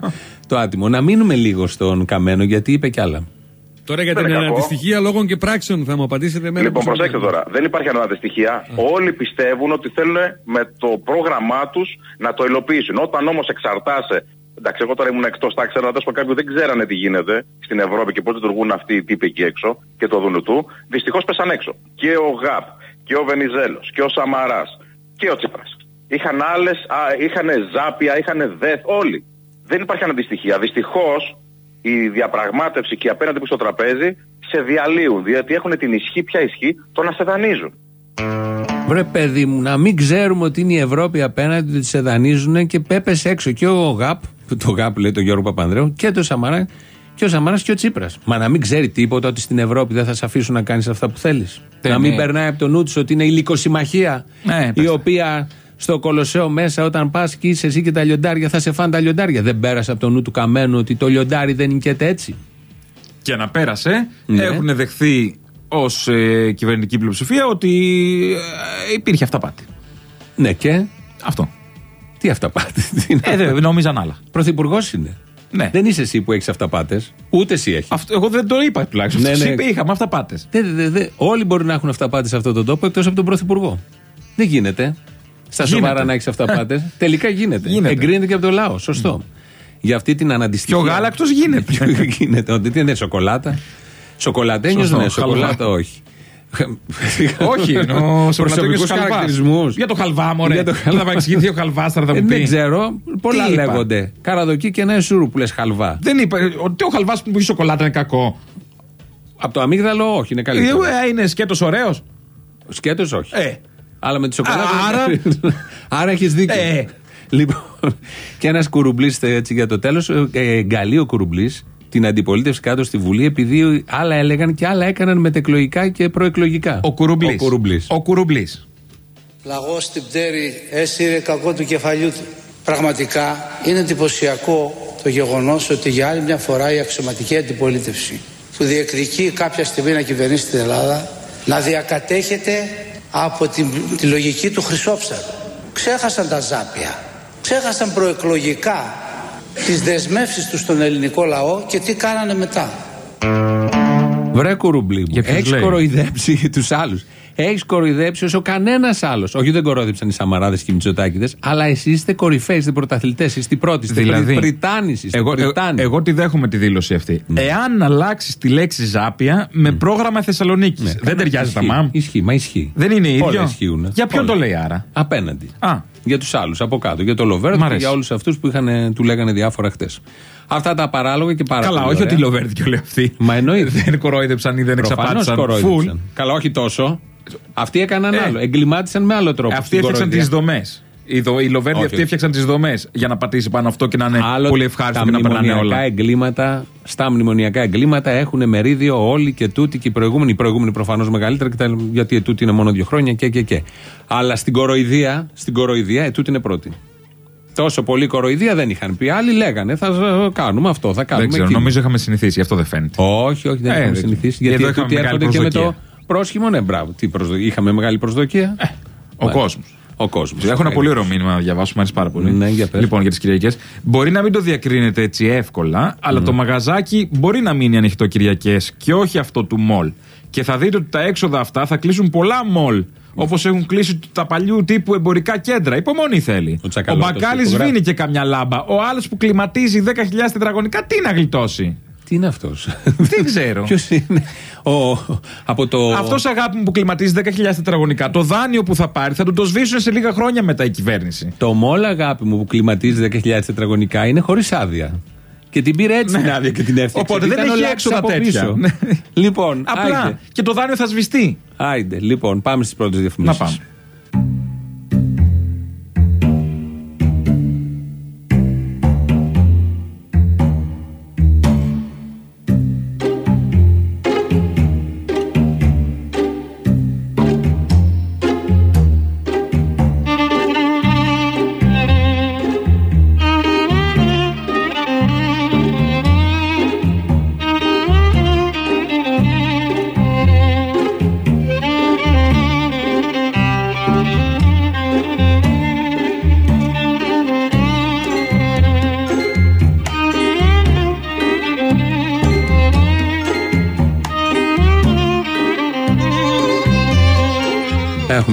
Το άτιμο. Να μείνουμε λίγο στον Καμένο γιατί είπε κι άλλα. Τώρα για Δεν την είναι κακό. αντιστοιχεία λόγων και πράξεων θα μου απαντήσετε εμένα. Λοιπόν, που προσέξτε τώρα. Δεν υπάρχει αναντιστοιχεία. Όλοι πιστεύουν ότι θέλουν με το πρόγραμμά τους να το υλοποιήσουν. Όταν όμως εξαρτάσαι. Εντάξει, εγώ τώρα ήμουν εκτός τάξης, αλλά τέλο κάποιοι δεν ξέρανε τι γίνεται στην Ευρώπη και πώς λειτουργούν αυτοί οι τύποι εκεί έξω και το δούνου του. Δυστυχώς πέσαν έξω. Και ο ΓΑΠ, και ο Βενιζέλος, και ο Σαμαράς, και ο Τσίπρας. Είχαν άλλες, είχαν ζάπια, είχαν δεθ, όλοι. Δεν υπάρχει αναντιστοιχεία. Δυστυχώς η διαπραγμάτευση και η απέναντι που στο τραπέζι σε διαλύουν. Διότι έχουν την ισχύ, ποια ισχύ, το να σε δανείζουν. Βρε παιδί μου, να μην ξέρουμε ότι είναι η Ευρώπη απέναντι, ότι σε δανείζουν και πέπεσε έξω και ο ΓΑΠ, το ΓΑΠ λέει το Γιώργο Παπανδρέου, και το Σαμαρά και ο Σαμαράς και ο Τσίπρας. Μα να μην ξέρει τίποτα ότι στην Ευρώπη δεν θα σε αφήσουν να κάνεις αυτά που θέλεις. Να μην ναι. περνάει από το νου του ότι είναι η λικοσυμμαχία Ναι, η πες. οποία στο Κολοσσέο μέσα όταν πας και είσαι εσύ και τα λιοντάρια θα σε φάνε τα λιοντάρια. Δεν πέρασε από το νου του καμένου ότι το λιοντάρι δεν νικέται έτσι. Και να πέρασε, Ναι. έχουν δεχθεί ως ε, κυβερνητική πλειοψηφία ότι ε, υπήρχε αυταπάτη. Ναι και. Αυτό. Τι αυταπάτη. τι είναι Ε, δεν νόμιζαν άλλα. Πρωθυπουργός είναι. Ναι. Δεν είσαι εσύ που έχεις αυταπάτες. Ούτε εσύ έχεις. Αυτό, εγώ δεν το είπα τουλάχιστον. Ναι, Ναι, ναι. είπε, είχαμε αυταπάτες. Δε, δε, δε, όλοι μπορεί να έχουν αυταπάτες σε αυτόν τον τόπο εκτός από τον Πρωθυπουργό. Δεν γίνεται. Στα Γίνεται. σοβαρά να έχεις αυταπάτες. [laughs] Τελικά γίνεται. Γίνεται. Εγκρίνεται και από το λαό. Σωστό. Για αυτή την αναντιστοιχία. Και ο γάλακτος γίνεται. Ποιο γίνεται. Ότι τι είναι σοκολάτα. Σοκολατένιο Σωστό, ναι, σοκολάτα χαλβά. όχι. [laughs] Όχι, εννοώ Προσωπικούς χαλβά. χαρακτηρισμούς. Για το χαλβά, μωρέ. Για το Δεν θα με εξηγηθεί ο χαλβάς, θα Ε, μου δεν πει. ξέρω. Πολλά είπα; λέγονται. Καραδοκί και ένα εσούρου που λες χαλβά. Δεν είπα ε, ότι ο χαλβάς που έχει σοκολάτα είναι κακό. Από το αμύγδαλο όχι, είναι Ε, καλύτερο. ε, Είναι σκέτος ωραίος. Σκέτος όχι. Ε. Αλλά με τη σοκολάτα. Άρα- Άρα έχεις δίκιο. Ε. Λοιπόν, και ένας κουρουμπλή έτσι για το τέλος. Ε, εγκαλεί ο κουρουμπλή την αντιπολίτευση κάτω στη Βουλή επειδή άλλα έλεγαν και άλλα έκαναν μετεκλογικά και προεκλογικά. Ο κουρουμπλή. Ο κουρουμπλής. Ο κουρουμπλή. Λαγός στην πτέρη έσυρε κακό του κεφαλιού του. Πραγματικά είναι εντυπωσιακό το γεγονός ότι για άλλη μια φορά η αξιωματική αντιπολίτευση που διεκδικεί κάποια στιγμή να κυβερνήσει την Ελλάδα να διακατέχεται από την, τη λογική του Χρυσόψαρου. Ξέχασαν τα ζάπια. Ξέχασαν προεκλογικά τις δεσμεύσεις τους στον ελληνικό λαό και τι κάνανε μετά. Βρε κουρουμπλή Για μου. ποιους Έχεις λέει; κοροϊδέψει τους άλλους. Έχεις κοροϊδέψει όσο κανένας άλλος. Όχι, δεν κορόιδεψαν οι Σαμαράδες και οι Μητσοτάκηδες, αλλά εσείς είστε κορυφαίοι, είστε πρωταθλητές, είστε οι πρώτοι. Είστε Δηλαδή, Πριτάνη. Είστε Εγώ, ε, Πριτάνη. εγώ τη δέχομαι τη δήλωση αυτή. Εάν αλλάξεις τη λέξη Ζάπια με πρόγραμμα Θεσσαλονίκης. Ναι, δεν ταιριάζει τα ισχύει. μαμ. Ισχύει, μα ισχύει. Δεν είναι ίδιο. Όλα ισχύουν. Για ποιον Όλα. το λέει άρα; Απέναντι. Α. Για τους άλλους από κάτω. Για το Λοβέρδο Μ' και αρέσει. για όλους αυτούς που είχαν, του λέγανε διάφορα χτες. Αυτά τα παράλογα και πάρα Καλά, πολύ όχι ωραία. ότι Λοβέρδη και όλοι αυτοί. Μα εννοείται. [laughs] Δεν κορόιδεψαν ή δεν Προφανώς εξαπάτησαν. κορόιδεψαν. Φουλ. Καλά, όχι τόσο. Αυτοί έκαναν Ε. άλλο. Εγκλημάτισαν με άλλο τρόπο. Αυτοί στην έφτιαξαν κοροϊδία. τις δομές. Οι, δο, οι Λοβέρδοι Όχι, αυτοί όχι. έφτιαξαν τις δομές για να πατήσει πάνω αυτό και να είναι Άλλο πολύ ευχάριστο τα και να περνάνε μνημονιακά όλα. εγκλήματα, στα μνημονιακά εγκλήματα έχουν μερίδιο όλοι και τούτοι και οι προηγούμενοι. Οι προηγούμενοι προφανώς μεγαλύτερα, και τα- γιατί η τούτη είναι μόνο δύο χρόνια και, και, και. Αλλά στην κοροϊδία, στην κοροϊδία, η τούτη είναι πρώτη. Τόσο πολύ κοροϊδία δεν είχαν πει. Άλλοι λέγανε, θα ε, κάνουμε αυτό, θα κάνουμε Δεν ξέρω, εκείνο. νομίζω είχαμε συνηθίσει, γι' αυτό δεν φαίνεται. Όχι, όχι, δεν Ε, είχαμε δεν- συνηθίσει. Εδώ Γιατί είχαμε τούτοι μεγάλη έρχονται και με το προσδοκία. Πρόσχημο. Ναι, μπράβο. Τι προσδοκία. Είχαμε μεγάλη προσδοκία. Ο Μάλιστα. κόσμος. Ο κόσμος. Έχω ένα πολύ ωραίο μήνυμα να διαβάσω, μου αρέσει πάρα πολύ. Ναι, για πες. λοιπόν, για τις Κυριακές. Μπορεί να μην το διακρίνετε έτσι εύκολα, αλλά το μαγαζάκι μπορεί να μείνει ανοιχτό Κυριακές και όχι αυτό του μολ. Και θα δείτε ότι τα έξοδα αυτά θα κλείσουν πολλά μολ. Όπως έχουν κλείσει τα παλιού τύπου εμπορικά κέντρα. Υπομονή θέλει. Ο Τσακαλώτος Μπακάλι υπογράφει. σβήνει και καμιά λάμπα. Ο άλλος που κλιματίζει 10.000 τετραγωνικά, τι να γλιτώσει. Τι είναι αυτός; Δεν ξέρω. Ποιος είναι; Ο, από το. Αυτός αγάπη μου που κλιματίζει 10.000 τετραγωνικά, το δάνειο που θα πάρει θα του το σβήσουν σε λίγα χρόνια μετά η κυβέρνηση. Το μόλ αγάπη μου που κλιματίζει 10.000 τετραγωνικά είναι χωρίς άδεια. Και την πήρε έτσι Ναι. την άδεια και την έφτιαξε. Οπότε Γιατί δεν ήταν έχει όλα έξοδα από τέτοια. πίσω. Ναι. λοιπόν, Απλά άιντε. και το δάνειο θα σβηστεί. Άιντε, λοιπόν, πάμε στις πρώτες Να διαφημίσει. πάμε.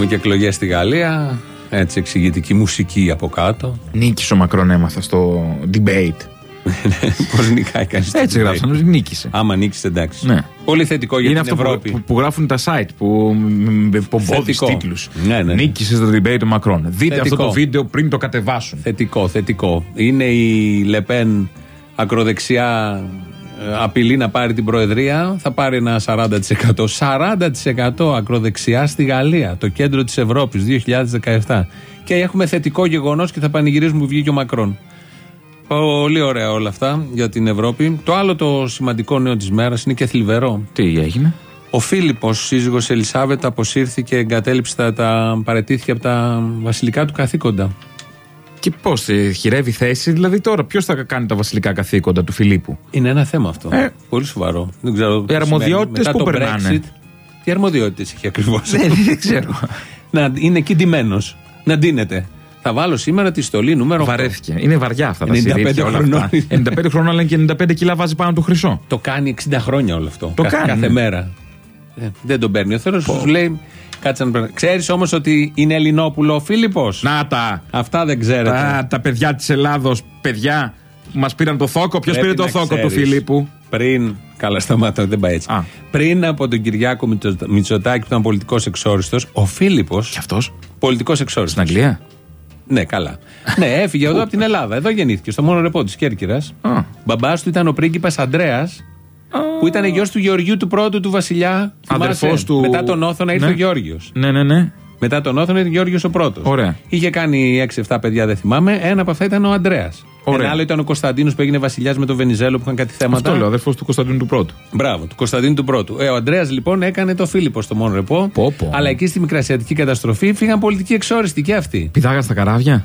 Και εκλογές στη Γαλλία. Έτσι, εξηγητική μουσική από κάτω. Νίκησε ο Μακρόν, έμαθα στο debate. [laughs] Πώς νικάει κανείς. Έτσι γράψαν, νίκησε. Άμα νίκησε, εντάξει. Ναι. Πολύ θετικό για Είναι την αυτό που, Ευρώπη. που, που γράφουν τα site που με πομπόδει Θετικό. τίτλους. Ναι, ναι, ναι. Νίκησε στο debate ο Μακρόν. Δείτε Θετικό. αυτό το βίντεο πριν το κατεβάσουν. Θετικό, θετικό. Είναι η Λεπέν ακροδεξιά ε, απειλεί να πάρει την Προεδρία, θα πάρει ένα 40%. 40% ακροδεξιά στη Γαλλία, το κέντρο της Ευρώπης 2017. Και έχουμε θετικό γεγονός και θα πανηγυρίζουμε που βγήκε ο Μακρόν. Πολύ ωραία όλα αυτά για την Ευρώπη. Το άλλο το σημαντικό νέο της μέρας είναι και θλιβερό. Τι έγινε; Ο Φίλιππος, σύζυγος Ελισάβετ, αποσύρθηκε, εγκατέλειψε τα, τα παρετήθηκε από τα βασιλικά του καθήκοντα. Και πώς χειρεύει θέση, δηλαδή τώρα ποιος θα κάνει τα βασιλικά καθήκοντα του Φιλίππου; Είναι ένα θέμα αυτό. Ε. Πολύ σοβαρό. Δεν ξέρω τι αρμοδιότητες σημαίνει. πού Μετά το περνάνε; Brexit, τι αρμοδιότητες έχει ακριβώς; Ναι, δεν ξέρω. [laughs] να είναι εκεί ντυμένος. Να ντύνεται. Θα βάλω σήμερα τη στολή νούμερο 8. Βαρέθηκε. Είναι βαριά αυτά τα 95 σιρήφια όλα χρονών. αυτά. 95 χρονών αλλά και 95 κιλά βάζει πάνω του χρυσό. Το κάνει 60 χρόνια όλο αυτό. Το Κα- κάνει, Κάθε ναι. μέρα. Ε, δεν τον παίρνει. Ο Θεός σου λέει. Κάτσε να παίρνει. Ξέρεις όμως ότι είναι Ελληνόπουλο ο Φίλιππος; Να τα. Αυτά δεν ξέρετε. Τα, τα παιδιά της Ελλάδος, παιδιά που μας πήραν το θόκο. Ποιος Πρέπει πήρε το να θόκο του ξέρεις. Φιλίππου. Πριν. Καλά, σταμάτα, δεν πάει έτσι. Α. Πριν από τον Κυριάκο Μητσο- Μητσοτάκη που ήταν πολιτικός εξόριστος, ο Φίλιππο. Και αυτός; Πολιτικός εξόριστος. στην Αγγλία; Ναι, καλά. ναι, έφυγε εδώ από την Ελλάδα. Εδώ γεννήθηκε, στο μόνο ρεπό της Κέρκυρας. Α. Μπαμπάς του ήταν ο πρίγκιπας Αντρέα, που ήταν γιος του Γεωργιού του πρώτου του βασιλιά. Θυμάσαι; Αδερφός του- Μετά τον Όθωνα ήρθε Ναι. ο Γεώργιος. Ναι, ναι, ναι. Μετά τον Όθωνα ήρθε ο Γεώργιος ο πρώτος. Ωραία. Είχε κάνει 6-7 παιδιά, δεν θυμάμαι. Ένα από αυτά ήταν ο Αντρέα. Ωραία. Ένα άλλο ήταν ο Κωνσταντίνος που έγινε βασιλιάς με τον Βενιζέλο που είχαν κάτι θέματα. Αυτό λέω, αδερφός του Κωνσταντίνου του Πρώτου. Μπράβο, του Κωνσταντίνου του πρώτου. Ε, ο Αντρέα λοιπόν έκανε το Φίλιππο στο μόνο ρεπό. Πω, πω. Αλλά εκεί στη μικρασιατική καταστροφή φύγαν πολιτικοί εξόριστοι και αυτοί. Πηδάγα στα καράβια.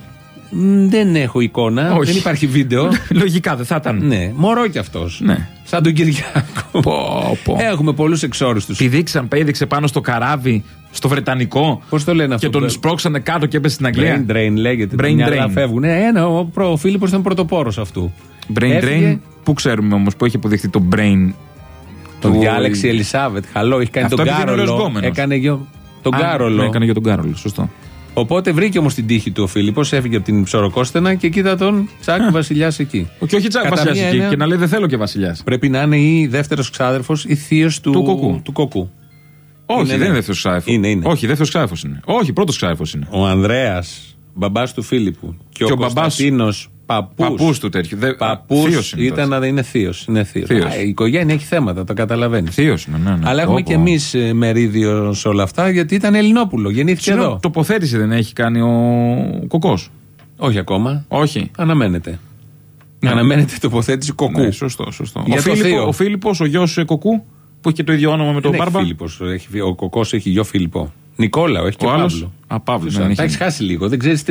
Μ, δεν έχω εικόνα, Όχι. δεν υπάρχει βίντεο. Λογικά δεν θα ήταν. ναι, μωρό κι αυτός. Ναι. Σαν τον Κυριάκο. Πω, πω. Έχουμε πολλούς εξόριστους. Πηδήξαν, πέδειξε πάνω στο καράβι, στο Βρετανικό. Πώς το λένε αυτό. Και τον σπρώξανε κάτω και έπεσε στην Αγγλία. Brain drain λέγεται. Brain Τα μυαλά drain. φεύγουν. Ε, ένα, ο, προ- ο Φίλιππος ήταν πρωτοπόρος αυτού. Brain Έφυγε, drain. Πού ξέρουμε όμως που έχει αποδειχθεί το brain. Τον του- διάλεξε η Ελισάβετ. Χαλό, έχει κάνει Αυτό τον επειδή είναι ωραίος Κάρολο. γκόμενος. Έκανε γιο. Τον Α, Κάρολο. ναι, έκανε για τον Κάρολο, σωστό. Οπότε βρήκε όμως την τύχη του ο Φίλιππος, έφυγε από την Ψωροκόστενα και κοίτα τον Τσάκ Βασιλιάς εκεί. Και όχι τσακ Κατά βασιλιάς μία εκεί. έννοια- Και να λέει δεν θέλω και βασιλιάς. Πρέπει να είναι ή δεύτερος ξάδερφος ή θείος του, Του κοκκού. του κοκκού. Όχι, Είναι, δεν ναι. είναι δεύτερος ξάδερφος. Είναι, είναι. Όχι, δεύτερος ξάδερφος είναι. Όχι, πρώτος ξάδερφος είναι. Ο Ανδρέας, μπαμπάς του Φίλιππου. Και, Και ο, ο μπαμπάς- Κωνσταντίνο παππούς. Παππούς του τέτοιου. Δε- Παππούς θείος είναι ήταν τότε. να είναι θείος. Είναι θείος. Θείος. Α, Η οικογένεια έχει θέματα, το καταλαβαίνεις. Θείος είναι, ναι, ναι. Αλλά έχουμε Πω, και πω. εμείς μερίδιος σε όλα αυτά γιατί ήταν Ελληνόπουλο. Γεννήθηκε Συγγνώμη, εδώ. Τοποθέτηση δεν έχει κάνει ο Κοκός. Όχι ακόμα. Όχι. Αναμένεται. Αναμένεται τοποθέτηση κοκκού. Ναι, σωστό, σωστό. Για ο, το Φίλιππο, θείο. ο Φίλιππος, ο γιος Κοκού, που έχει και το ίδιο όνομα με τον Δεν έχει Μπάρμπα. Φίλιππος, έχει φύ- ο κοκός έχει γιο Φίλιππο. Νικόλαο, έχει και Ο άλλος; Παύλο. Α, Παύλος, ναι, Τα έχει. έχεις χάσει λίγο. Δεν ξέρεις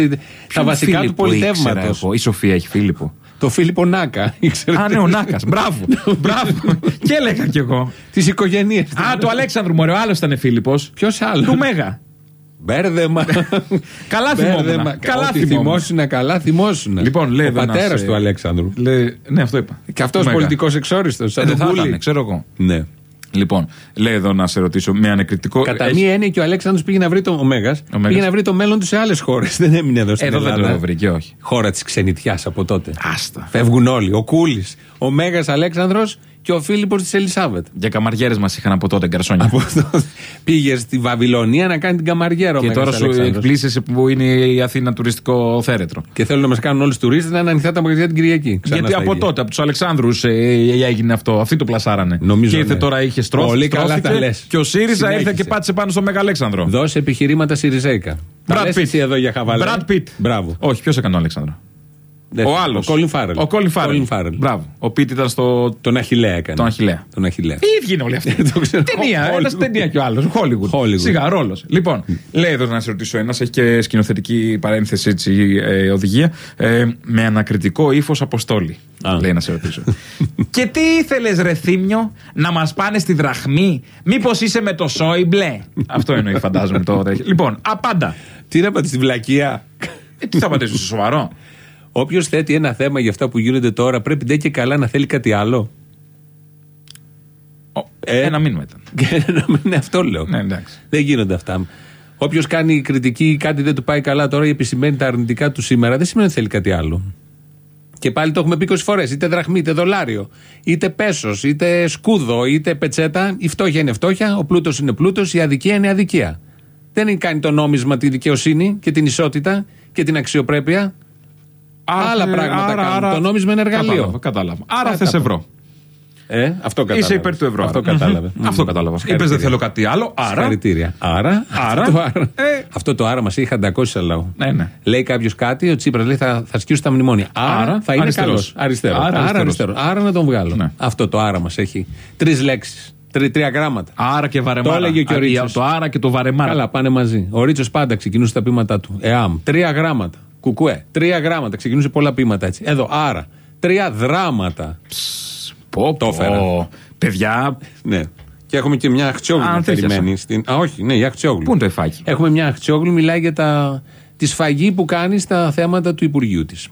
τα βασικά του Φίλιππο ήξερα πολιτεύματο. εγώ. Η Σοφία έχει Φίλιππο. Το Φίλιππο Νάκα. [laughs] Α, ναι, ο Νάκας. Μπράβο. [laughs] Μπράβο. και έλεγα κι εγώ. Τη οικογένεια. Α, του Αλέξανδρου Μωρέ, ο άλλος ήταν Φίλιππος. Ποιος άλλος; Του Μέγα. Μπέρδεμα. [laughs] Καλά Μπέρδεμα. θυμόμουν. Καλά Ό,τι θυμόμουν. θυμόσουνα, καλά θυμόσουνα. Λοιπόν, λέει Ο εδώ ένας, πατέρας ε, του Αλέξανδρου. Λέει, ναι, αυτό είπα. Και αυτός Του Μέγα. πολιτικός εξόριστος. Ε, Σαν Δεν τον θα Κούλι. ήταν, ξέρω εγώ. Ναι. Λοιπόν, λέει εδώ να σε ρωτήσω με ανεκριτικό. Κατά Έχει- μία έννοια και ο Αλέξανδρος πήγε να βρει το. Ο Μέγας, Μέγας. πήγε να βρει το μέλλον του σε άλλες χώρες. [laughs] Δεν έμεινε εδώ στην Εδώ δεν Ελλάδα. το βρήκε, όχι. Χώρα της ξενιτιάς από τότε. Άστα. Φεύγουν όλοι. Ο Κούλης, ο Μέγας Αλέξανδρος και ο Φίλιππος της Ελισάβετ. Για καμαριέρες μας είχαν από τότε γκαρσόνια. Από τότε πήγε στη Βαβυλωνία να κάνει την καμαριέρα ο Και Μέγας τώρα σου Αλέξανδρος. εκπλήσεσαι που είναι η Αθήνα τουριστικό θέρετρο. Και θέλουν να μας κάνουν όλους τουρίστες να είναι ανοιχτά τα μαγαζιά την Κυριακή. Ξανά Γιατί στα από ίδια. τότε, από τους Αλεξάνδρους ε, έγινε αυτό. Αυτοί το πλασάρανε. Νομίζω, και ήρθε ναι. τώρα, είχε στρώσει. Πολύ καλά τα λες. Και ο ΣΥΡΙΖΑ Συνέχισε. ήρθε και πάτησε πάνω στο Μεγαλέξανδρο. Δώσε επιχειρήματα Σιριζέικα. Τα Brad λες Pitt. εσύ εδώ για χαβαλέ. Brad Pitt. Μπράβο. Όχι, ποιος έκανε τον Αλέξανδρο; Δεν- Ο άλλος. Ο Κόλιν Φάρελ. Ο Κόλιν Φάρελ. Colin Farrell. Μπράβο. Ο Πίτ ήταν στο. Τον Αχηλέα έκανε. Τον Αχιλλέα. Τον Αχηλέα. Οι ίδιοι είναι όλοι αυτοί. [laughs] Το ξέρω. ταινία. Hollywood. Ένα ταινία και ο άλλος. Hollywood. Hollywood. Σιγά, ρόλος. Λοιπόν, λέει εδώ να σε ρωτήσω ένας, έχει και σκηνοθετική παρένθεση έτσι, ε, οδηγία. Ε, με ανακριτικό ύφος αποστόλη. Α. Λέει να σε ρωτήσω. [laughs] και τι ήθελες, ρε Θήμιο, να μας πάνε στη δραχμή, Μήπως είσαι με το Σόιμπλε. Αυτό εννοεί, φαντάζομαι το τέτοιο. Λοιπόν, απάντα. Τι να πάτε στη βλακεία; Ε, τι θα απαντήσω, στο σοβαρό; Όποιος θέτει ένα θέμα για αυτά που γίνονται τώρα, πρέπει ντε και καλά να θέλει κάτι άλλο. Ο, Ε. Ένα μήνυμα ήταν. Και να μην- ναι, αυτό λέω. Ναι, εντάξει. Δεν γίνονται αυτά. Όποιος κάνει κριτική ή κάτι δεν του πάει καλά τώρα ή επισημαίνει τα αρνητικά του σήμερα, δεν σημαίνει ότι θέλει κάτι άλλο. Και πάλι το έχουμε πει 20 φορές. Είτε δραχμή, είτε δολάριο, είτε πέσος, είτε σκούδο, είτε πετσέτα. Η φτώχεια είναι φτώχεια, ο πλούτος είναι πλούτος, η αδικία είναι αδικία. Δεν έχει κάνει το νόμισμα τη δικαιοσύνη και την ισότητα και την αξιοπρέπεια. Άλλα πράγματα κάνουν. Το νόμισμα είναι εργαλείο. Κατάλαβα. κατάλαβα. Άρα Α, θες τα ευρώ. Ε, αυτό κατάλαβες. Είσαι υπέρ του ευρώ. Αυτό άρα. κατάλαβε. Μμμ. Αυτό κατάλαβα. Είπες δεν θέλω κάτι άλλο. Άρα. Συγχαρητήρια. Άρα, Άρα, αυτό, το άρα, ε. αυτό το άρα μας έχει χαντακώσει σαν λαό. Ναι, ναι. Λέει κάποιος κάτι, ο Τσίπρας λέει θα, θα σκίσουν τα μνημόνια. Άρα, Άρα, θα είναι αριστερός. καλός. Αριστερός. Άρα, Άρα, αριστερός. αριστερός. άρα να τον βγάλω. Ναι. Αυτό το άρα μας έχει τρεις λέξεις. Τρι, τρία γράμματα. Άρα και βαρεμάρα. Το έλεγε και ο Α, Ρίτσος. Το άρα και το βαρεμάρα. Καλά, πάνε μαζί. Ο Ρίτσος πάντα ξεκινούσε τα πείματά του. ΕΑΜ. Τρία γράμματα. Κουκουέ. Τρία γράμματα. Ξεκινούσε πολλά πείματα έτσι. Εδώ. Άρα. Τρία δράματα. Πω, Το πω. έφερα. Παιδιά, Ναι. Και έχουμε και μια Αχτσιόγλου Α, τέτοια περιμένει. Στην... Α, όχι, ναι, η Αχτσιόγλου. πού είναι το εφάκι; Έχουμε μια Αχτσιόγλου, μιλάει για τα... τη σφαγή που κάνει στα θέματα του Υπουργείου της.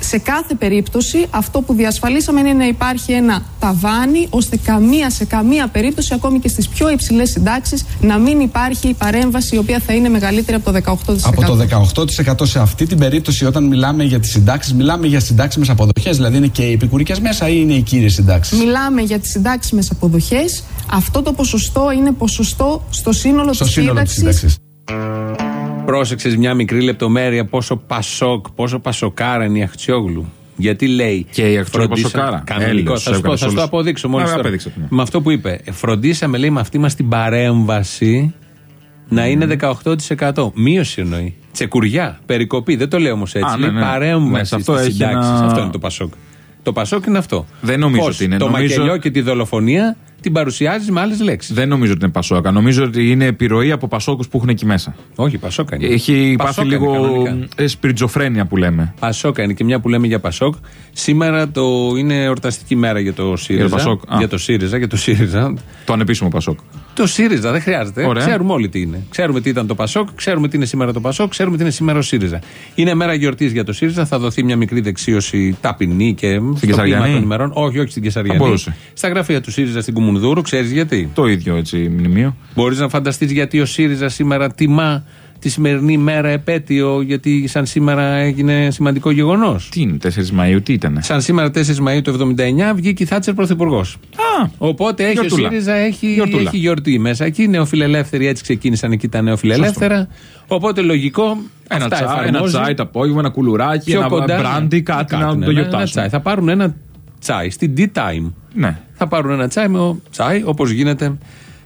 Σε κάθε περίπτωση αυτό που διασφαλίσαμε είναι να υπάρχει ένα ταβάνι ώστε καμία σε καμία περίπτωση ακόμη και στις πιο υψηλές συντάξεις να μην υπάρχει παρέμβαση η οποία θα είναι μεγαλύτερη από το 18%. Από το 18% σε αυτή την περίπτωση, όταν μιλάμε για τις συντάξεις, μιλάμε για συντάξιμε αποδοχές. Δηλαδή είναι και οι επικουρικές μέσα ή είναι οι κύριες συντάξεις; Μιλάμε για τις συντάξιμες αποδοχές. Αυτό το ποσοστό είναι ποσοστό στο σύνολο Στο της σύνολο της σύνταξης. Σύνταξη. Πρόσεξες μια μικρή λεπτομέρεια πόσο πασόκ, πόσο πασοκάρα είναι η Αχτσιόγλου. Γιατί λέει. Και η Αχτσιόγλου φροντίσα- πασοκάρα. Κανονικό. Έλληνες, Θα σου πω, έβγαλε θα σου το όλους. αποδείξω μόλις. Άρα, απέδειξε το, ναι. Με αυτό που είπε. «Ε, Φροντίσαμε, λέει, με αυτή μας την παρέμβαση να είναι 18%. Μείωση εννοεί. Τσεκουριά. Περικοπή. Δεν το λέω όμως έτσι. Α, ναι, λέει ναι. παρέμβαση Ναι, σε αυτό στις έχει συντάξεις. ένα- Αυτό είναι το Πασόκ. Το Πασόκ είναι αυτό. Δεν νομίζω Πώς ότι είναι. Το Νομίζω- μακελιό και τη δολοφονία την παρουσιάζεις με άλλες λέξεις. Δεν νομίζω ότι είναι Πασόκα. Νομίζω ότι είναι επιρροή από Πασόκους που έχουν εκεί μέσα. Όχι, Πασόκ είναι. Έχει πάθει Πασόκ είναι λίγο κανονικά. ε, σπιριτζοφρένεια που λέμε. Πασόκ είναι και μια που λέμε για Πασόκ. Σήμερα το είναι εορταστική μέρα για το ΣΥΡΙΖΑ. Πασόκ, α. Για το ΣΥΡΙΖΑ, για το ΣΥΡΙΖΑ. Το ανεπίσημο Πασόκ. Το ΣΥΡΙΖΑ δεν χρειάζεται. Ωραία. Ξέρουμε όλοι τι είναι. Ξέρουμε τι ήταν το Πασόκ, ξέρουμε τι είναι σήμερα το Πασόκ, ξέρουμε τι είναι σήμερα ο ΣΥΡΙΖΑ. Είναι μέρα γιορτής για το ΣΥΡΙΖΑ. Θα δοθεί μια μικρή δεξίωση ταπεινή και στο Κεσαριανή; κλίμα των ημερών. Όχι, όχι στην Κεσαριανή. Θα μπορούσε. Στα γραφεία του ΣΥΡΙΖΑ στην Κουμουνδούρου, ξέρεις γιατί. Το ίδιο έτσι μνημείο. Μπορείς να φανταστείς γιατί ο ΣΥΡΙΖΑ σήμερα τιμά τη σημερινή μέρα επέτειο, γιατί σαν σήμερα έγινε σημαντικό γεγονός. Τι είναι, 4 Μαου, τι ήταν. Σαν σήμερα 4 Μαου του 79 βγήκε η Θάτσερ πρωθυπουργός. Α, Οπότε έχει Γιορτούλα. ο ΣΥΡΙΖΑ έχει, Γιορτούλα. έχει γιορτή μέσα. Εκεί οι νεοφιλελεύθεροι έτσι ξεκίνησαν εκεί τα νεοφιλελεύθερα. Οπότε λογικό. ένα, αυτά τσάι, ένα εφαρμόζει. τσάι το απόγευμα, ένα κουλουράκι, Πιο ένα κοντά, μπράντι, ναι. κάτι, ναι, να το ένα- Ένα γιορτάσουν. τσάι. Θα πάρουν ένα τσάι στην tea time. Ναι. Θα πάρουν ένα τσάι με ο τσάι όπως γίνεται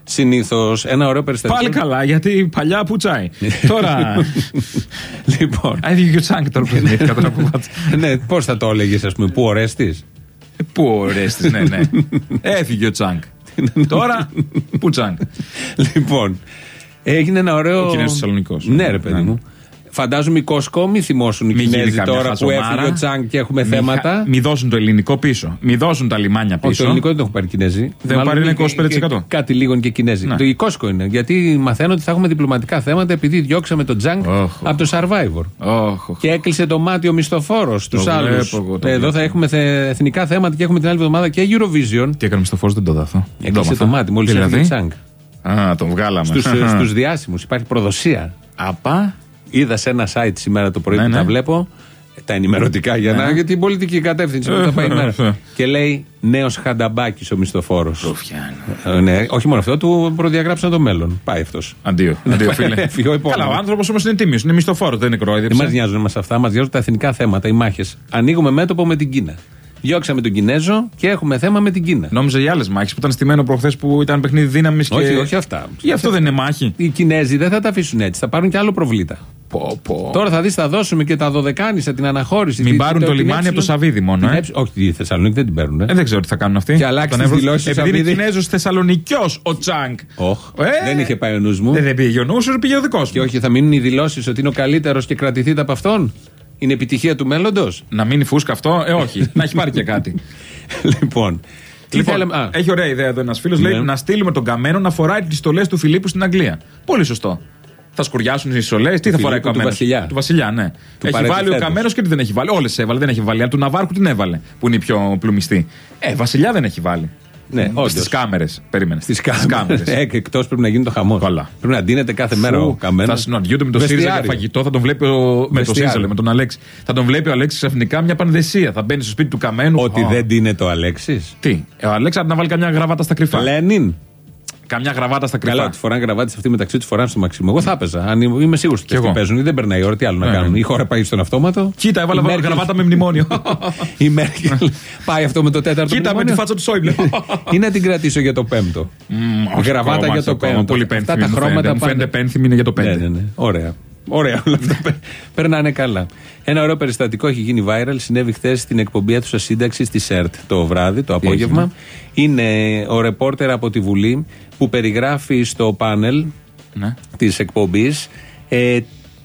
συνήθως. Ένα ωραίο περιστατικό. Πάλι καλά, γιατί παλιά που τσάι. [laughs] Τώρα. λοιπόν. Α, Έφυγε και ο Τσάνκ τώρα που θυμήθηκα τώρα που πάτσα. ναι, πώς θα το έλεγες, ας πούμε, πού ορέστης; Ε, Πού ωραίστη, ναι, ναι. [laughs] Έφυγε ο Τσάνκ. Τώρα, πού Τσάνκ; λοιπόν, έγινε ένα ωραίο. Ο Κινέζος Θεσσαλονικός. Ναι, ρε παιδί Ναι. μου. Φαντάζομαι οι Κοσκό μη θυμώσουν οι Μη γίνει Κινέζοι καμιά τώρα που χαζομάρα. έφυγε ο Τσάνκ και έχουμε Μη θέματα. χα- Μη δώσουν το ελληνικό πίσω. Μη δώσουν τα λιμάνια Όχι, το πίσω. ελληνικό δεν το έχουν πάρει οι Κινέζοι. Δεν Μάλλον πάρει ένα και- 25%. και- Κάτι λίγο και Κινέζοι. Ναι. Το η Κόσκο είναι. Γιατί μαθαίνω ότι θα έχουμε διπλωματικά θέματα επειδή διώξαμε τον Τζάνκ Όχ, από το Survivor. Όχ, όχ. Και έκλεισε το μάτι ο μισθοφόρος στου βλέπω άλλους. εγώ, το Εδώ βλέπω. θα έχουμε θε- εθνικά θέματα και έχουμε την άλλη εβδομάδα και Eurovision. Τι έκανε στο φω, δεν το δάθω. Έκλεισε το μάτι μόλις δηλαδή; έφυγε ο Τζάνκ. Α, τον βγάλαμε. Στους στους διάσημους υπάρχει προδοσία. Απα. Είδα σε ένα site σήμερα το πρωί Ναι, που ναι. τα βλέπω. Τα ενημερωτικά για, να, για την πολιτική κατεύθυνση που θα πάει η [laughs] μέρα. και λέει νέος Χανταμπάκης ο μισθοφόρος. Ρουφιάνο. ναι, όχι μόνο αυτό, του προδιαγράψαν το μέλλον. Πάει αυτός. Αντίο. Αντίο, φίλε. [laughs] Έφυγε ο επόμενος. Καλά, ο άνθρωπος όμως είναι τίμιος. Είναι μισθοφόρος, δεν είναι Δεν μα κρόιδεψε. νοιάζουν εμά αυτά, μας νοιάζουν τα εθνικά θέματα, οι μάχες. Ανοίγουμε μέτωπο με την Κίνα. Διώξαμε τον Κινέζο και έχουμε θέμα με την Κίνα. Νόμιζα για άλλες μάχες που ήταν στημένο προχθές που ήταν παιχνίδι δύναμης και. Όχι, όχι αυτά. Γι' αυτό δεν είναι μάχη. Οι Κινέζοι δεν θα τα αφήσουν έτσι. Θα πάρουν και άλλο προβλήτα. Πω, πω. Τώρα θα δεις, θα δώσουμε και τα δωδεκάνησα, την αναχώρηση. Μην την- πάρουν το την λιμάνι ε- από το Σαββίδι μόνο, την ε. ε- Όχι, τη Θεσσαλονίκη δεν την παίρνουν. Ε, δεν ξέρω τι θα κάνουν αυτοί. Και αλλάξει Τον τις Εύρο- δηλώσεις του Επειδή είναι Σαββίδη. Κινέζος Θεσσαλονικιός ο Τσάνκ. Όχ, Ε, δεν είχε πάει ο νους μου. Δεν, δεν πήγε ο νους σου, πήγε ο δικός Και μου. όχι, θα μείνουν οι δηλώσεις ότι είναι ο καλύτερος και κρατηθείτε από αυτόν. Είναι επιτυχία του μέλλοντος; Να μείνει φούσκα αυτό, ε, όχι. να έχει πάρει και κάτι. [laughs] λοιπόν. Τι Λοιπόν, θέλαμε. Α, έχει ωραία ιδέα εδώ ένας φίλος. Ναι. Λέει να στείλουμε τον καμένο να φοράει τις στολές του Φιλίππου στην Αγγλία. Πολύ σωστό. Θα σκουριάσουν οι στολές. Τι θα φοράει ο Φιλίππου, του καμένος; βασιλιά. Του βασιλιά, ναι. έχει βάλει ο παρετηθέντος. καμένος και τι δεν έχει βάλει. Όλες έβαλε. Δεν έχει βάλει. Αλλά του Ναβάρχου την έβαλε. Που είναι η πιο πλουμιστή. Ε, βασιλιά δεν έχει βάλει. Ναι, όντως. Στις κάμερες. Περίμενε. Στις κάμερες. Ε, εκτός πρέπει να γίνει το χαμό. Καλά. Πρέπει να ντύνεται κάθε μέρα ο καμένο. Θα συναντιούνται με τον ΣΥΡΙΖΑ για φαγητό, θα τον βλέπει ο... με τον Βεστιάριο. ΣΥΡΙΖΑ, λέει, με τον Αλέξη. Θα τον βλέπει ο Αλέξης ξαφνικά μια πανδεσία. Θα μπαίνει στο σπίτι του καμένου. Ότι Ω. δεν ντύνεται ο Αλέξης; Τι, ο Αλέξης να βάλει καμιά γραβάτα στα κρυφά. Λένιν. Καμιά γραβάτα στα κρυφά. Καλά, τη φοράνε γραβάτε αυτή μεταξύ του φοράνε στο Μαξίμου. Εγώ θα έπαιζα. Αν είμαι- είμαι σίγουρος ότι αυτοί εγώ. παίζουν ή δεν περνάει η ώρα, τι άλλο να Ναι, κάνουν. ναι. Η χώρα πάει στον αυτόματο. Κοίτα, έβαλα Η Μέρκελ- γραβάτα με μνημόνιο. [laughs] Η Μέρκελ πάει αυτό με το τέταρτο. Κοίτα με τη μνημόνιο. φάτσα του Σόιμπλε. [laughs] Ή να την κρατήσω για το πέμπτο. όχι Γραβάτα ακόμα, για όχι το ακόμα. πέμπτο. Πολύ Αυτά πένθυμη τα μου χρώματα φαίνεται. Μου πάνε. φαίνεται πένθυμη είναι για το πέντε. Ναι, ναι, ναι. Ωραία. Ωραία όλα αυτά. Πε- Περνάνε καλά. Ένα ωραίο περιστατικό έχει γίνει viral. Συνέβη χθες στην εκπομπή του σύνταξης της ΕΡΤ το βράδυ, το απόγευμα. Είναι ο ρεπόρτερ από τη Βουλή που περιγράφει στο πάνελ Ναι. της εκπομπής ε,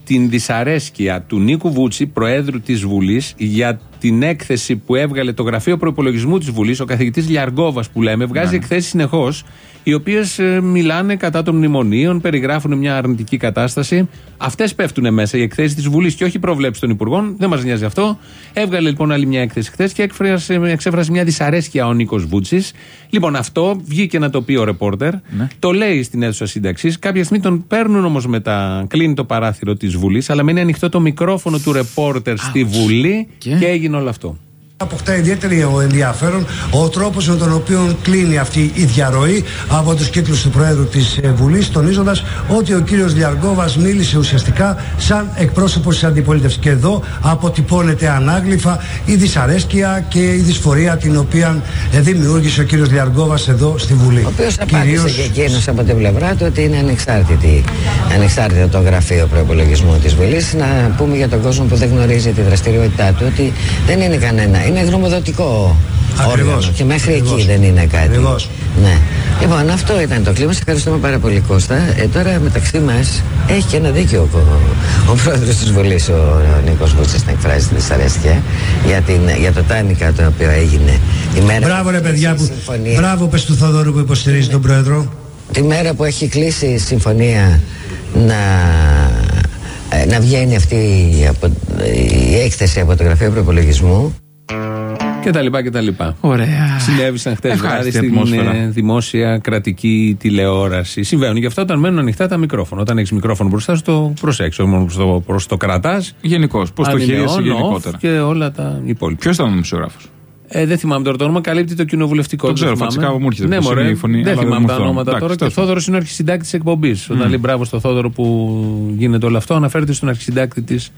την δυσαρέσκεια του Νίκου Βούτσι, Προέδρου της Βουλής, για την έκθεση που έβγαλε το Γραφείο Προπολογισμού της Βουλής, ο καθηγητής Λιαργκόβας που λέμε, βγάζει Ναι. εκθέσεις συνεχώς, οι οποίες μιλάνε κατά των μνημονίων, περιγράφουν μια αρνητική κατάσταση. Αυτές πέφτουν μέσα, οι εκθέσεις της Βουλής και όχι οι προβλέψεις των Υπουργών. Δεν μας νοιάζει αυτό. Έβγαλε λοιπόν άλλη μια έκθεση χθες και έκφρασε, εξέφρασε μια δυσαρέσκεια ο Νίκος Βούτσης. Λοιπόν, αυτό βγήκε να το πει ο ρεπόρτερ. Ναι. Το λέει στην αίθουσα σύνταξη. Κάποια στιγμή τον παίρνουν όμως μετά. Κλείνει το παράθυρο της Βουλής, αλλά μένει ανοιχτό το μικρόφωνο του ρεπόρτερ στη Βουλή Και; και έγινε όλο αυτό. Αποκτά ιδιαίτερο ενδιαφέρον ο τρόπος με τον οποίο κλείνει αυτή η διαρροή από τους κύκλους του Προέδρου της Βουλής, τονίζοντας ότι ο κύριος Διαργόβα μίλησε ουσιαστικά σαν εκπρόσωπος της αντιπολίτευσης. Και εδώ αποτυπώνεται ανάγλυφα η δυσαρέσκεια και η δυσφορία την οποία ε, δημιούργησε ο κύριος Διαργόβα εδώ στη Βουλή. Ο οποίος απάντησε και εκείνος από την πλευρά του ότι είναι ανεξάρτητη, ανεξάρτητο το γραφείο προπολογισμού της Βουλής. Να πούμε για τον κόσμο που δεν γνωρίζει τη δραστηριότητά του ότι δεν είναι κανένα. Είναι γνωμοδοτικό Ακριβώς. όργανο και μέχρι Ακριβώς. εκεί δεν είναι κάτι. Ακριβώς. Ναι. Λοιπόν, αυτό ήταν το κλίμα. Σε ευχαριστούμε πάρα πολύ, Κώστα. Ε, τώρα μεταξύ μας έχει και ένα δίκιο ο, ο πρόεδρος της Βουλής, ο, ο Νίκος Βούτσης, να εκφράζει τη δυσαρέσκεια για, την, για το τάνικα το οποίο έγινε η μέρα. Μπράβο ρε που παιδιά κλείσει που. η συμφωνία. Μπράβο πες του Θοδόρου που υποστηρίζει τον Πρόεδρο. Τη μέρα που έχει κλείσει η συμφωνία να, ε, να βγαίνει αυτή η, απο- η έκθεση από το Γραφείο Προπολογισμού. Και τα λοιπά και τα λοιπά. Ωραία. Συνέβησαν χτες βράδυ Ευχάριστη στην ατμόσφαιρα. ε, δημόσια κρατική τηλεόραση. Συμβαίνουν γι' αυτό όταν μένουν ανοιχτά τα μικρόφωνα. Όταν έχεις μικρόφωνο μπροστά σου, το προσέξει. Όχι μόνο προς το, προς το κρατάς. Γενικώς. Πώ το χειρίζεσαι γενικότερα. Και όλα τα υπόλοιπα. Ποιος ήταν ο δημοσιογράφος; Ε, δεν θυμάμαι τώρα το όνομα, καλύπτει το κοινοβουλευτικό. Το δεν ξέρω, θυμάμαι. φατσικά μου έρχεται Ναι, προς μωρέ, η φωνή, δεν αλλά δεν θυμάμαι μου τα θυμάμαι. ονόματα Εντάξει, τώρα. Και ο τέλος πάντων. Θόδωρος είναι ο αρχισυντάκτης της εκπομπής. Όταν λέει μπράβο στο Θόδωρο που γίνεται όλο αυτό, αναφέρεται στον αρχισυντάκτη της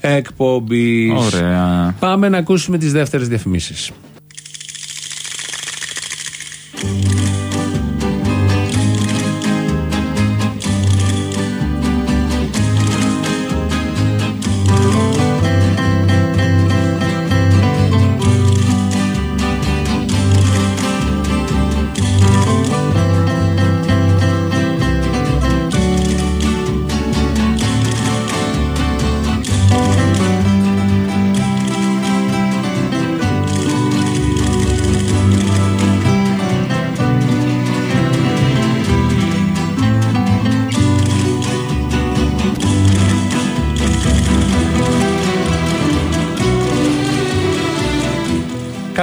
εκπομπής. Ωραία. Πάμε να ακούσουμε τις δεύτερες διαφημίσεις.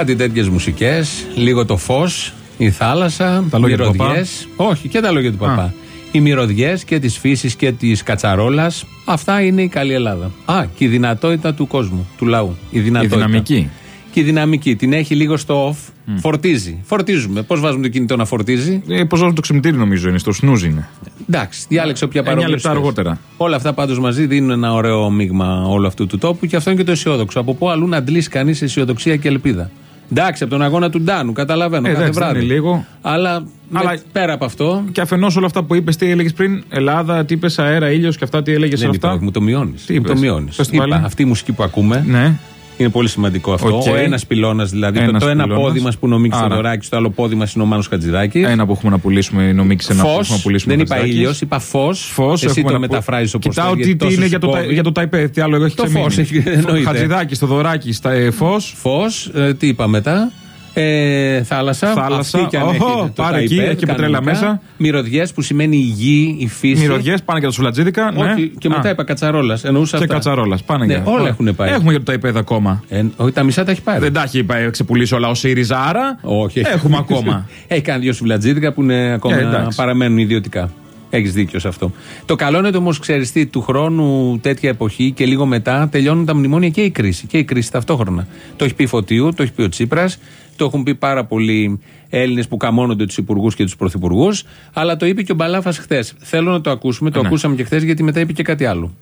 Κάτι τέτοιες μουσικές, λίγο το φως, η θάλασσα, Τα λόγια του μυρωδιές. Όχι, και τα λόγια του παπά. Οι μυρωδιές και τη φύση και τη κατσαρόλας. Αυτά είναι η καλή Ελλάδα. Α, και η δυνατότητα του κόσμου, του λαού. Η, δυνατότητα. δυναμική. Και η δυναμική. Την έχει λίγο στο off. Φορτίζει. Φορτίζουμε. Πώς βάζουμε το κινητό να φορτίζει; Ε, Πώς βάζουν το ξυπνητήρι νομίζω είναι, στο σνούζ είναι. Εντάξει, διάλεξε όποια Εννιά παρόλο. λεπτά αργότερα. Όλα αυτά πάντως μαζί δίνουν ένα ωραίο μείγμα όλου αυτού του τόπου και αυτό είναι και το αισιόδοξο. Από πού αλλού να αντλήσει κανείς αισιοδοξία και ελπίδα. Εντάξει, από τον αγώνα του Ντάνου, καταλαβαίνω Ε, κάθε εντάξει, βράδυ. είναι λίγο. Αλλά, Αλλά- με- πέρα από αυτό. Και αφενός όλα αυτά που είπες, τι έλεγες πριν, Ελλάδα, τι είπες, αέρα, ήλιος και αυτά, τι έλεγες Δεν αυτά; είπα, μου το μειώνεις. Τι Μου το είπες; μειώνεις. Πες το πάλι. Αυτή η μουσική που ακούμε Ναι. Είναι πολύ σημαντικό αυτό. Οκ. Ο ένας πυλώνας δηλαδή. το- Ένας το ένα πυλώνας. πόδι μας που νομίζει Άρα. το δωράκι, το άλλο πόδι μας είναι ο Μάνος Χατζηδάκης. Ένα που έχουμε να πουλήσουμε, νομίξει ένα που Φω. έχουμε να πουλήσουμε. Δεν ο είπα Χατζηδάκης. ήλιος, είπα φως. Φως, Εσύ έχουμε το να που- μεταφράζεις όπως Κοιτάω τι, τι είναι για το, τα- για το Ταϊπέ. Τι άλλο εγώ έχει Το ξεμείνει. φως έχει- εννοείται. Χατζηδάκι, στο δωράκι, στα ε, φως. Φως, τι είπα μετά; Ε, θάλασσα. Θάλασσα. Αυτή και αν Οχο, έχετε το πάρε εκεί, Ταϊπέδ, έχει πετρέλα κανονικά. μέσα. Μυρωδιές που σημαίνει η γη, η φύση. Μυρωδιές, πάνε και τα σουλατζίδικα. Ναι. Όχι, και μετά Α, είπα κατσαρόλας. Εννοούσα Και αυτά. κατσαρόλας. Πάνε Ναι, για- όλα Ωραία. έχουν πάει. Έχουμε για το Ταϊπέδ ακόμα. Ε, όχι, τα μισά τα έχει πάρει. Δεν τα έχει πάει, ξεπουλήσει όλα ο ΣΥΡΙΖΑ, άρα. Όχι. Έχουμε ακόμα. [laughs] Έχει κάνει δύο σουβλατζίδικα που είναι ακόμα Ε, εντάξει. παραμένουν ιδιωτικά. Έχεις δίκιο σε αυτό. Το καλό είναι όμως, ξέρεις τι, του χρόνου τέτοια εποχή και λίγο μετά τελειώνουν τα μνημόνια και η κρίση. Και η κρίση ταυτόχρονα. Το έχει πει Φωτίου, το έχει πει ο Τσίπρας. Το έχουν πει πάρα πολλοί Έλληνες που καμώνονται τους υπουργούς και τους πρωθυπουργούς. Αλλά το είπε και ο Μπαλάφας χθες. Θέλω να το ακούσουμε. Το Ναι. ακούσαμε και χθες γιατί μετά είπε και κάτι άλλο.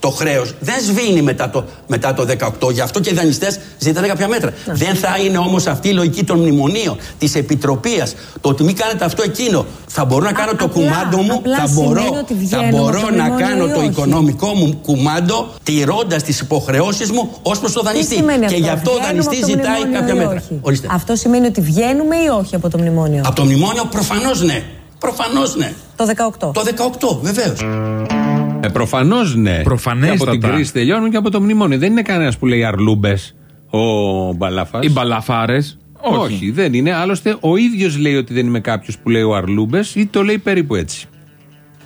Το χρέος δεν σβήνει μετά το, μετά το 18. Γι' αυτό και οι δανειστές ζητάνε κάποια μέτρα. Δεν θα είναι όμως αυτή η λογική των μνημονίων, της επιτροπή. Το ότι μην κάνετε αυτό εκείνο. Θα μπορώ να κάνω το απλά- κουμάντο μου, απλά θα σημαίνει μπορώ, ότι θα βγαίνουμε από μπορώ το να μνημόνιο κάνω ή το όχι. οικονομικό μου κουμάντο τηρώντας τις υποχρεώσεις μου ως προς το Τι δανειστή. σημαίνει Και αυτό, γι' αυτό ο βγαίνουμε δανειστή από το ζητάει μνημόνιο κάποια ή μέτρα. όχι; Ορίστε. Αυτό σημαίνει ότι βγαίνουμε ή όχι από το μνημόνιο; Από το μνημόνιο προφανώς ναι. Προφανώς ναι. Το 18. Το 18, βεβαίως. Ε, Προφανώς ναι. Προφανέστατα. Και από την κρίση τελειώνουν και από το μνημόνιο. Δεν είναι κανένας που λέει αρλούμπες ο Μπαλάφα. Οι μπαλαφάρες. Όχι. δεν είναι. Άλλωστε, ο ίδιος λέει ότι δεν είμαι κάποιος που λέει ο αρλούμπες ή το λέει περίπου έτσι.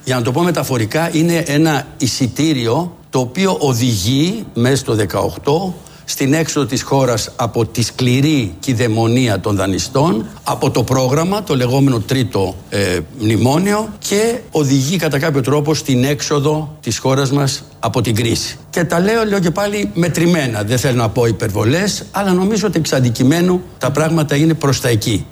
Για να το πω μεταφορικά, είναι ένα εισιτήριο το οποίο οδηγεί μέσα στο 18 στην έξοδο της χώρας από τη σκληρή κυδαιμονία των δανειστών, από το πρόγραμμα, το λεγόμενο τρίτο ε, μνημόνιο και οδηγεί κατά κάποιο τρόπο στην έξοδο της χώρας μας από την κρίση. Και τα λέω, λέω και πάλι μετρημένα, δεν θέλω να πω υπερβολές, αλλά νομίζω ότι εξ αντικειμένου τα πράγματα είναι προς τα εκεί.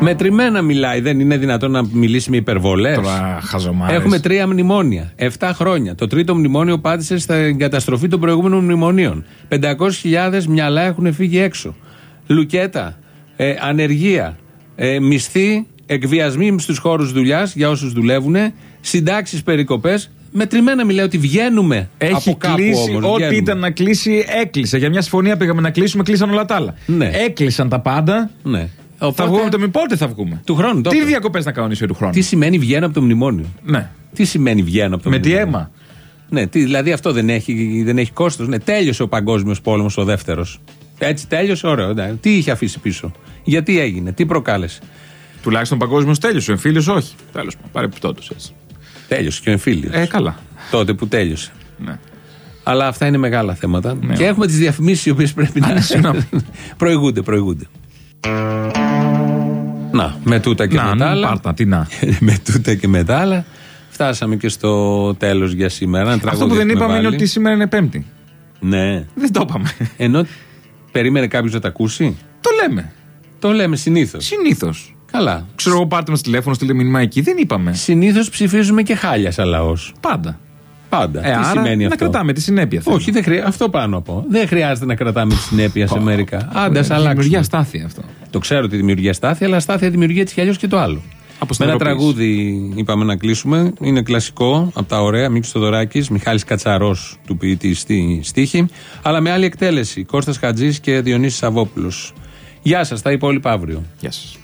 Μετρημένα μιλάει, δεν είναι δυνατόν να μιλήσει με υπερβολές. Τώρα χαζομάρες. Έχουμε τρία μνημόνια. Εφτά χρόνια. Το τρίτο μνημόνιο πάτησε στην καταστροφή των προηγούμενων μνημονίων. 500.000 μυαλά έχουν φύγει έξω. Λουκέτα, ε, ανεργία, ε, μισθοί, εκβιασμοί στους χώρους δουλειάς για όσους δουλεύουν, συντάξεις περικοπές. Μετρημένα μιλάει ότι βγαίνουμε Έχει από κάπου κλείσει όμως, ό,τι βγαίνουμε. ήταν να κλείσει, έκλεισε. Για μια συμφωνία πήγαμε να κλείσουμε, κλείσαν όλα τα άλλα. Ναι. Έκλεισαν τα πάντα. Ναι. Θα Οπότε- βγούμε το με πότε θα βγούμε; Του χρόνου, το Τι είπα. διακοπές να κανονίσει του χρόνου; Τι σημαίνει βγαίνω από το μνημόνιο; Ναι. Τι σημαίνει βγαίνω από το Με τι μνημόνιο; αίμα; Ναι, τι, δηλαδή αυτό δεν έχει, δεν έχει κόστος. Ναι, τέλειωσε ο παγκόσμιος πόλεμος ο δεύτερος. Έτσι τέλειωσε, ωραίο. Ναι. Τι είχε αφήσει πίσω; Γιατί έγινε, τι προκάλεσε; Τουλάχιστον παγκόσμιος τέλειωσε. Ο εμφύλιος όχι. Τέλος πάντων. Παρεπιπτόντω έτσι. Τέλειωσε και ο εμφύλιος. Ε, καλά. Τότε που τέλειωσε. Ναι. Αλλά αυτά είναι μεγάλα θέματα. Ναι. Και έχουμε τις διαφημίσεις οι οποίες πρέπει να. συγγνώμη. [laughs] προηγούνται, προηγούνται. Να, με τούτα και Να, με τα ναι, άλλα. πάρτα, τι να. [laughs] με τούτα και με τα άλλα. Φτάσαμε και στο τέλος για σήμερα. Ένα Αυτό τραγούδι που δεν έχουμε είπαμε είναι βάλει. ότι σήμερα είναι Πέμπτη. Ναι. Δεν το είπαμε. Ενώ περίμενε κάποιος να τα ακούσει; Το λέμε. Το λέμε συνήθως. Συνήθως. Καλά. Ξέρω εγώ, πάρτε μας τηλέφωνο, στείλτε μήνυμα εκεί. Δεν είπαμε. Συνήθως ψηφίζουμε και χάλια σαν λαός. Πάντα. Πάντα. Ε, Τι άρα σημαίνει να αυτό; κρατάμε τη συνέπεια. θέλω. Όχι, δεν χρεια... αυτό πάνω να πω. Δεν χρειάζεται να κρατάμε τη συνέπεια σε μερικά. Άντε, ας Δημιουργεί αλλάξουμε. αστάθεια αυτό. Το ξέρω ότι δημιουργεί αστάθεια, αλλά αστάθεια δημιουργεί έτσι κι αλλιώς και το άλλο. Με ένα Αποσταθεροποίηση. τραγούδι είπαμε να κλείσουμε. Είναι κλασικό από τα ωραία. Μίξ Θοδωράκης, Μιχάλης Κατσαρός του ποιητή στη στίχη. Αλλά με άλλη εκτέλεση. Κώστας Χατζής και Διονύσης Σαββόπουλος. Γεια σας, τα υπόλοιπα αύριο. Γεια σας.